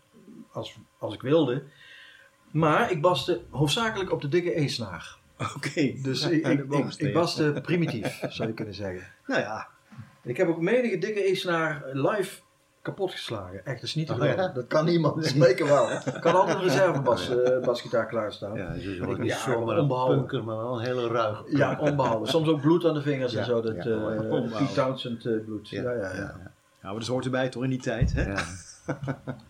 als, als ik wilde. Maar ik baste hoofdzakelijk op de dikke E-snaar. Oké. Dus Ja, ik, ik, ik, baste primitief, zou je kunnen zeggen. Nou ja. Ik heb ook menige dikke E-snaar live kapot geslagen. Echt, dat is niet te Oh, geloven. ja? Dat kan niemand, zeker wel. Kan altijd een reservebas eh, basgitaar klaarstaan. Ja, dus ik- niet ja, zomaar een onbehouden. punker, maar wel een hele ruig. Ja, onbehouden. Soms ook bloed aan de vingers en zo. Dat ja, eh onbehouden. Pete Townsend eh, bloed. Ja, Ja, ja, ja. maar dat hoort erbij toch in die tijd, hè? Ja.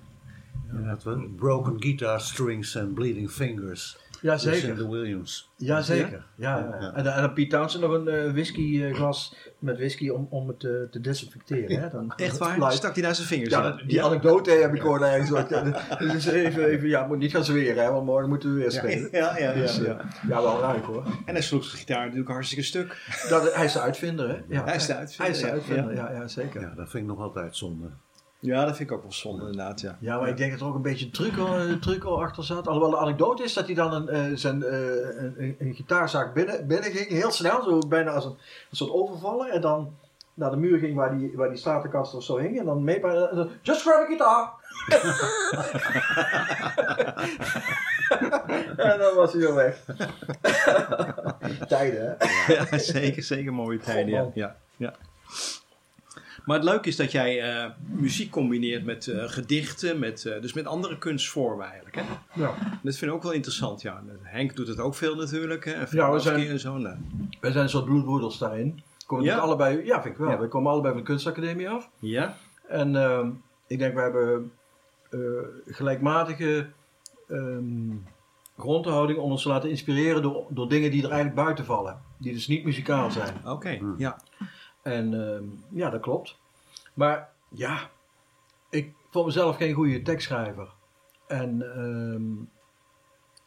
Broken guitar strings en bleeding fingers. Ja, zeker. Lucinda Williams. Jazeker. Ja, ja. Ja. En, dan- en dan Piet Townsend nog een eh, whiskyglas met whisky om, om het te, te desinfecteren. Hè? Dan, Echt waar? Stak hij naar zijn vingers Ja, die anekdote heb ik gewoon ergens. Dus even, even, ja, moet niet gaan zweren, hè, want morgen moeten we weer spelen. Ja, ja, ja, Dus, ja. eh, ja, wel ruik hoor. En hij sloeg zijn gitaar natuurlijk hartstikke stuk. Dat, hij is de uitvinder, hè? Ja, Hij is de uitvinder, Hij is de uitvinder, Ja. ja, ja, zeker. Ja, dat vind ik nog altijd zonde. Ja, dat vind ik ook wel zonde inderdaad, ja. Ja, maar ik denk dat er ook een beetje truc, eh, truc al achter zat. Alhoewel de anekdote is dat hij dan een, eh, zijn, eh, een, een, een gitaarzaak binnen, binnen ging, heel snel, zo bijna als een, een soort overvallen. En dan naar de muur ging waar die, waar die statenkast of zo hing. En dan mee bij, en dan, just grab a guitar! en dan was hij weer weg. Tijden, hè? Ja, zeker, zeker mooie tijden. Ja, ja. Maar het leuke is dat jij eh, muziek combineert met eh, gedichten, met, eh, dus met andere kunstvormen eigenlijk. Hè? Ja. Dat vind ik ook wel interessant. Ja. Henk doet het ook veel natuurlijk. Hè? En Ja, we zijn- en zo. Nou. Wij zijn een soort bloedbroeders daarin. Komen Ja? allebei, ja, vind ik wel. Ja. We komen allebei van de kunstacademie af. Ja? En ehm, ik denk, we hebben eh, gelijkmatige ehm, grondhouding om ons te laten inspireren door, door dingen die er eigenlijk buiten vallen. Die dus niet muzikaal zijn. Oké, ja. En ehm, ja, dat klopt. Maar ja, ik vond mezelf geen goede tekstschrijver. En ehm,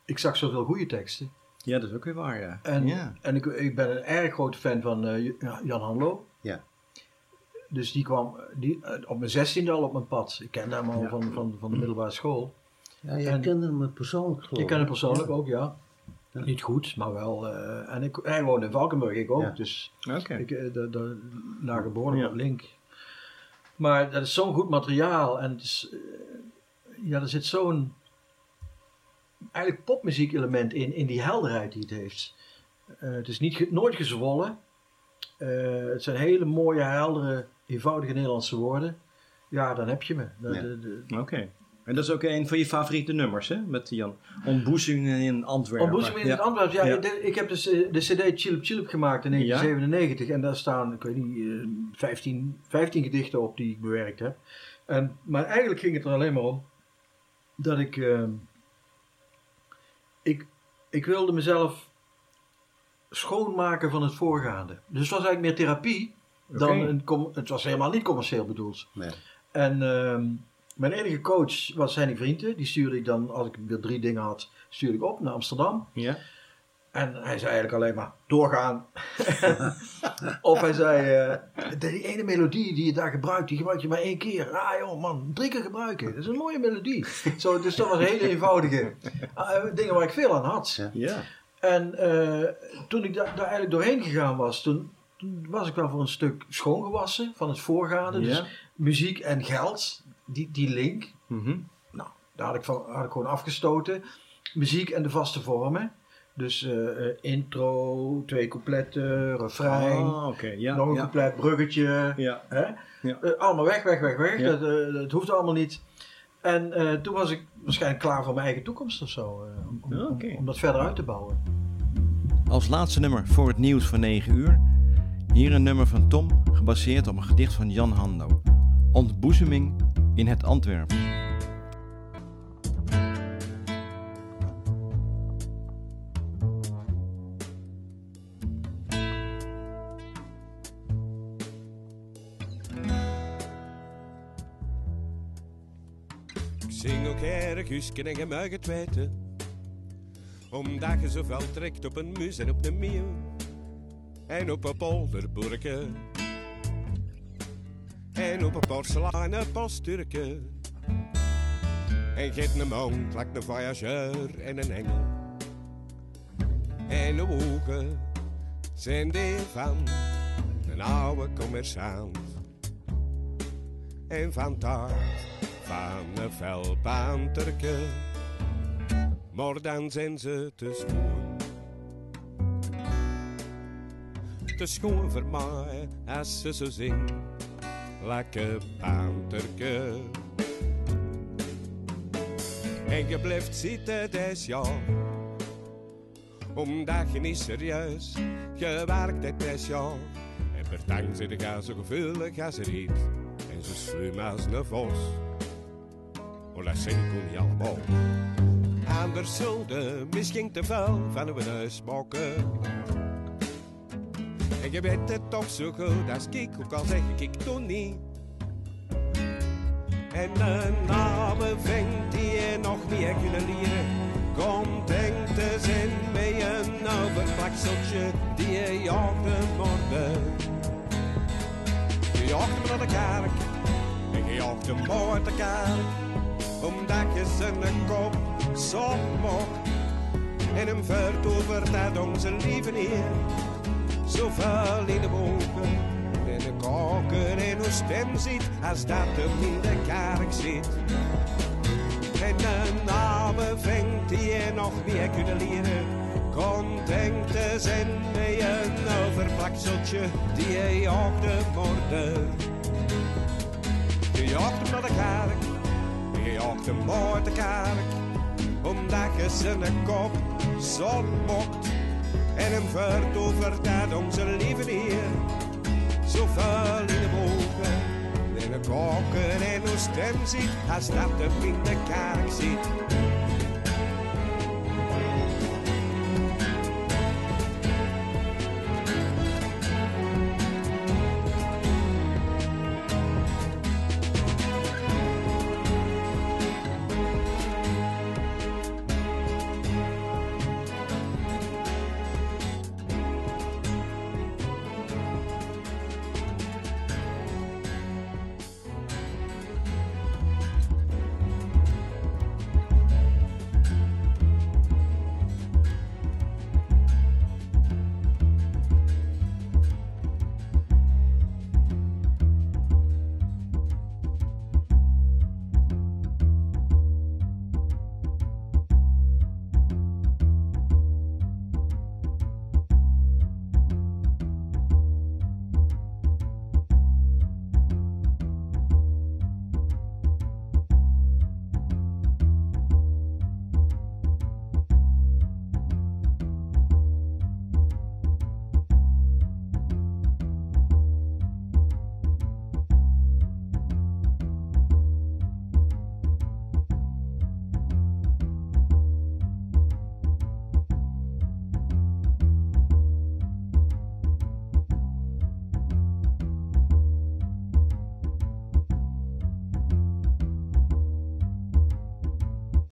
ik zag zoveel goede teksten. Ja, dat is ook weer waar, ja. En, ja. en ik, ik ben een erg grote fan van eh, Ja- Jan Hanlo. Ja. Dus die kwam die, eh, op mijn zestiende al op mijn pad. Ik kende hem al Ja. van, van, van de middelbare school. Ja, jij En- kende hem persoonlijk geloof Ik ken hem persoonlijk Ja. ook, ja. Niet goed, maar wel. eh, en ik, hij woonde in Valkenburg, ik ook. Ja. Dus Oké. ik, eh, daar daar Ja. op link. Maar dat is zo'n goed materiaal. En het is, eh, ja, er zit zo'n eigenlijk popmuziek element in, in die helderheid die het heeft. Eh, het is niet, nooit gezwollen. Eh, het zijn hele mooie, heldere, eenvoudige Nederlandse woorden. Ja, dan heb je me. Ja. En dat is ook een van je favoriete nummers, hè? Met Jan. Ontboezemingen in Antwerpen. Ontboezeming in Ja. het Antwerp. Ja, ik heb dus eh, de CD Chilip Chilip gemaakt in 1997. En daar staan, ik weet niet, eh, 15, 15 gedichten op die ik bewerkt heb. En, maar eigenlijk ging het er alleen maar om dat ik. eh, ik, ik wilde mezelf schoonmaken van het voorgaande. Dus het was eigenlijk meer therapie dan een. Het was helemaal niet commercieel bedoeld. Nee. En ehm, mijn enige coach was Henny Vrienden. Die stuurde ik dan, als ik weer drie dingen had, stuurde ik op naar Amsterdam. Ja. En hij zei eigenlijk alleen maar, doorgaan. of hij zei, eh, die ene melodie die je daar gebruikt, die gebruik je maar één keer. Ah joh man, drie keer gebruiken. Dat is een mooie melodie. Zo, dus dat was een hele eenvoudige eh, dingen waar ik veel aan had. Ja. Ja. En eh, toen ik da- daar eigenlijk doorheen gegaan was, toen, toen was ik wel voor een stuk schoongewassen van het voorgaande. Ja. Dus muziek en geld, die, die link, Mhm. nou, daar had ik, van, had ik gewoon afgestoten. Muziek en de vaste vormen. Dus eh, eh, intro, twee coupletten, refrein, Ah, oké. Ja. nog een ja. couplet, bruggetje. Ja. Hè? Ja. Eh, allemaal weg, weg, weg, weg. Dat, dat hoefde allemaal niet. En toen was ik waarschijnlijk klaar voor mijn eigen toekomst of zo. om, om, Ja, oké. om, om dat verder uit te bouwen. Als laatste nummer voor het nieuws van 9 uur. Hier een nummer van Tom, gebaseerd op een gedicht van Jan Hando. Ontboezeming in het Antwerps. Ik zing ook ergens en je mag het weten. Omdat je zoveel trekt op een mus en op een meeuw. En op een polderburken. En op een porseleinen posturken. En geet een mond, lijkt een voyageur en een engel. En de ogen zijn die van een oude commerçant. En van taart van een velpanterke. Maar dan zijn ze te schoon. Te schoon voor als ze zo zing. Lekker panterke. En je blijft zitten des jaar. Omdat je niet serieus gewerkt hebt des jaar. En per zit ik zo gevoelig als er iets. En zo slim als een vos. Maar dat zijn kon niet allemaal. Anders zullen misschien te veel van hun huis maken. Je weet het toch zo goed als ik, ook al zeg ik ik doe niet. En een oude vent die je nog meer kunnen leren. Content te zijn met een overplakseltje die je jaagde worden. Je jaagt hem naar de kerk en je jaagt hem uit de kerk. Omdat je zijn kop zo mocht en hem veroverd had onze lieve Heer. Zoveel in de bogen en de koken en hoe stem ziet als dat hem in de kerk zit. En een oude vent die je nog meer kunnen leren. Content te zijn met een overplakseltje die je jaagde worden. Je jaagt hem naar de kerk, je jaagt hem uit de kerk. Omdat je zijn kop zo mokt en hem veroverd had onze lieve Heer. Zoveel in de bogen en de koken en hoe stem ziet als dat hem in de kerk zit.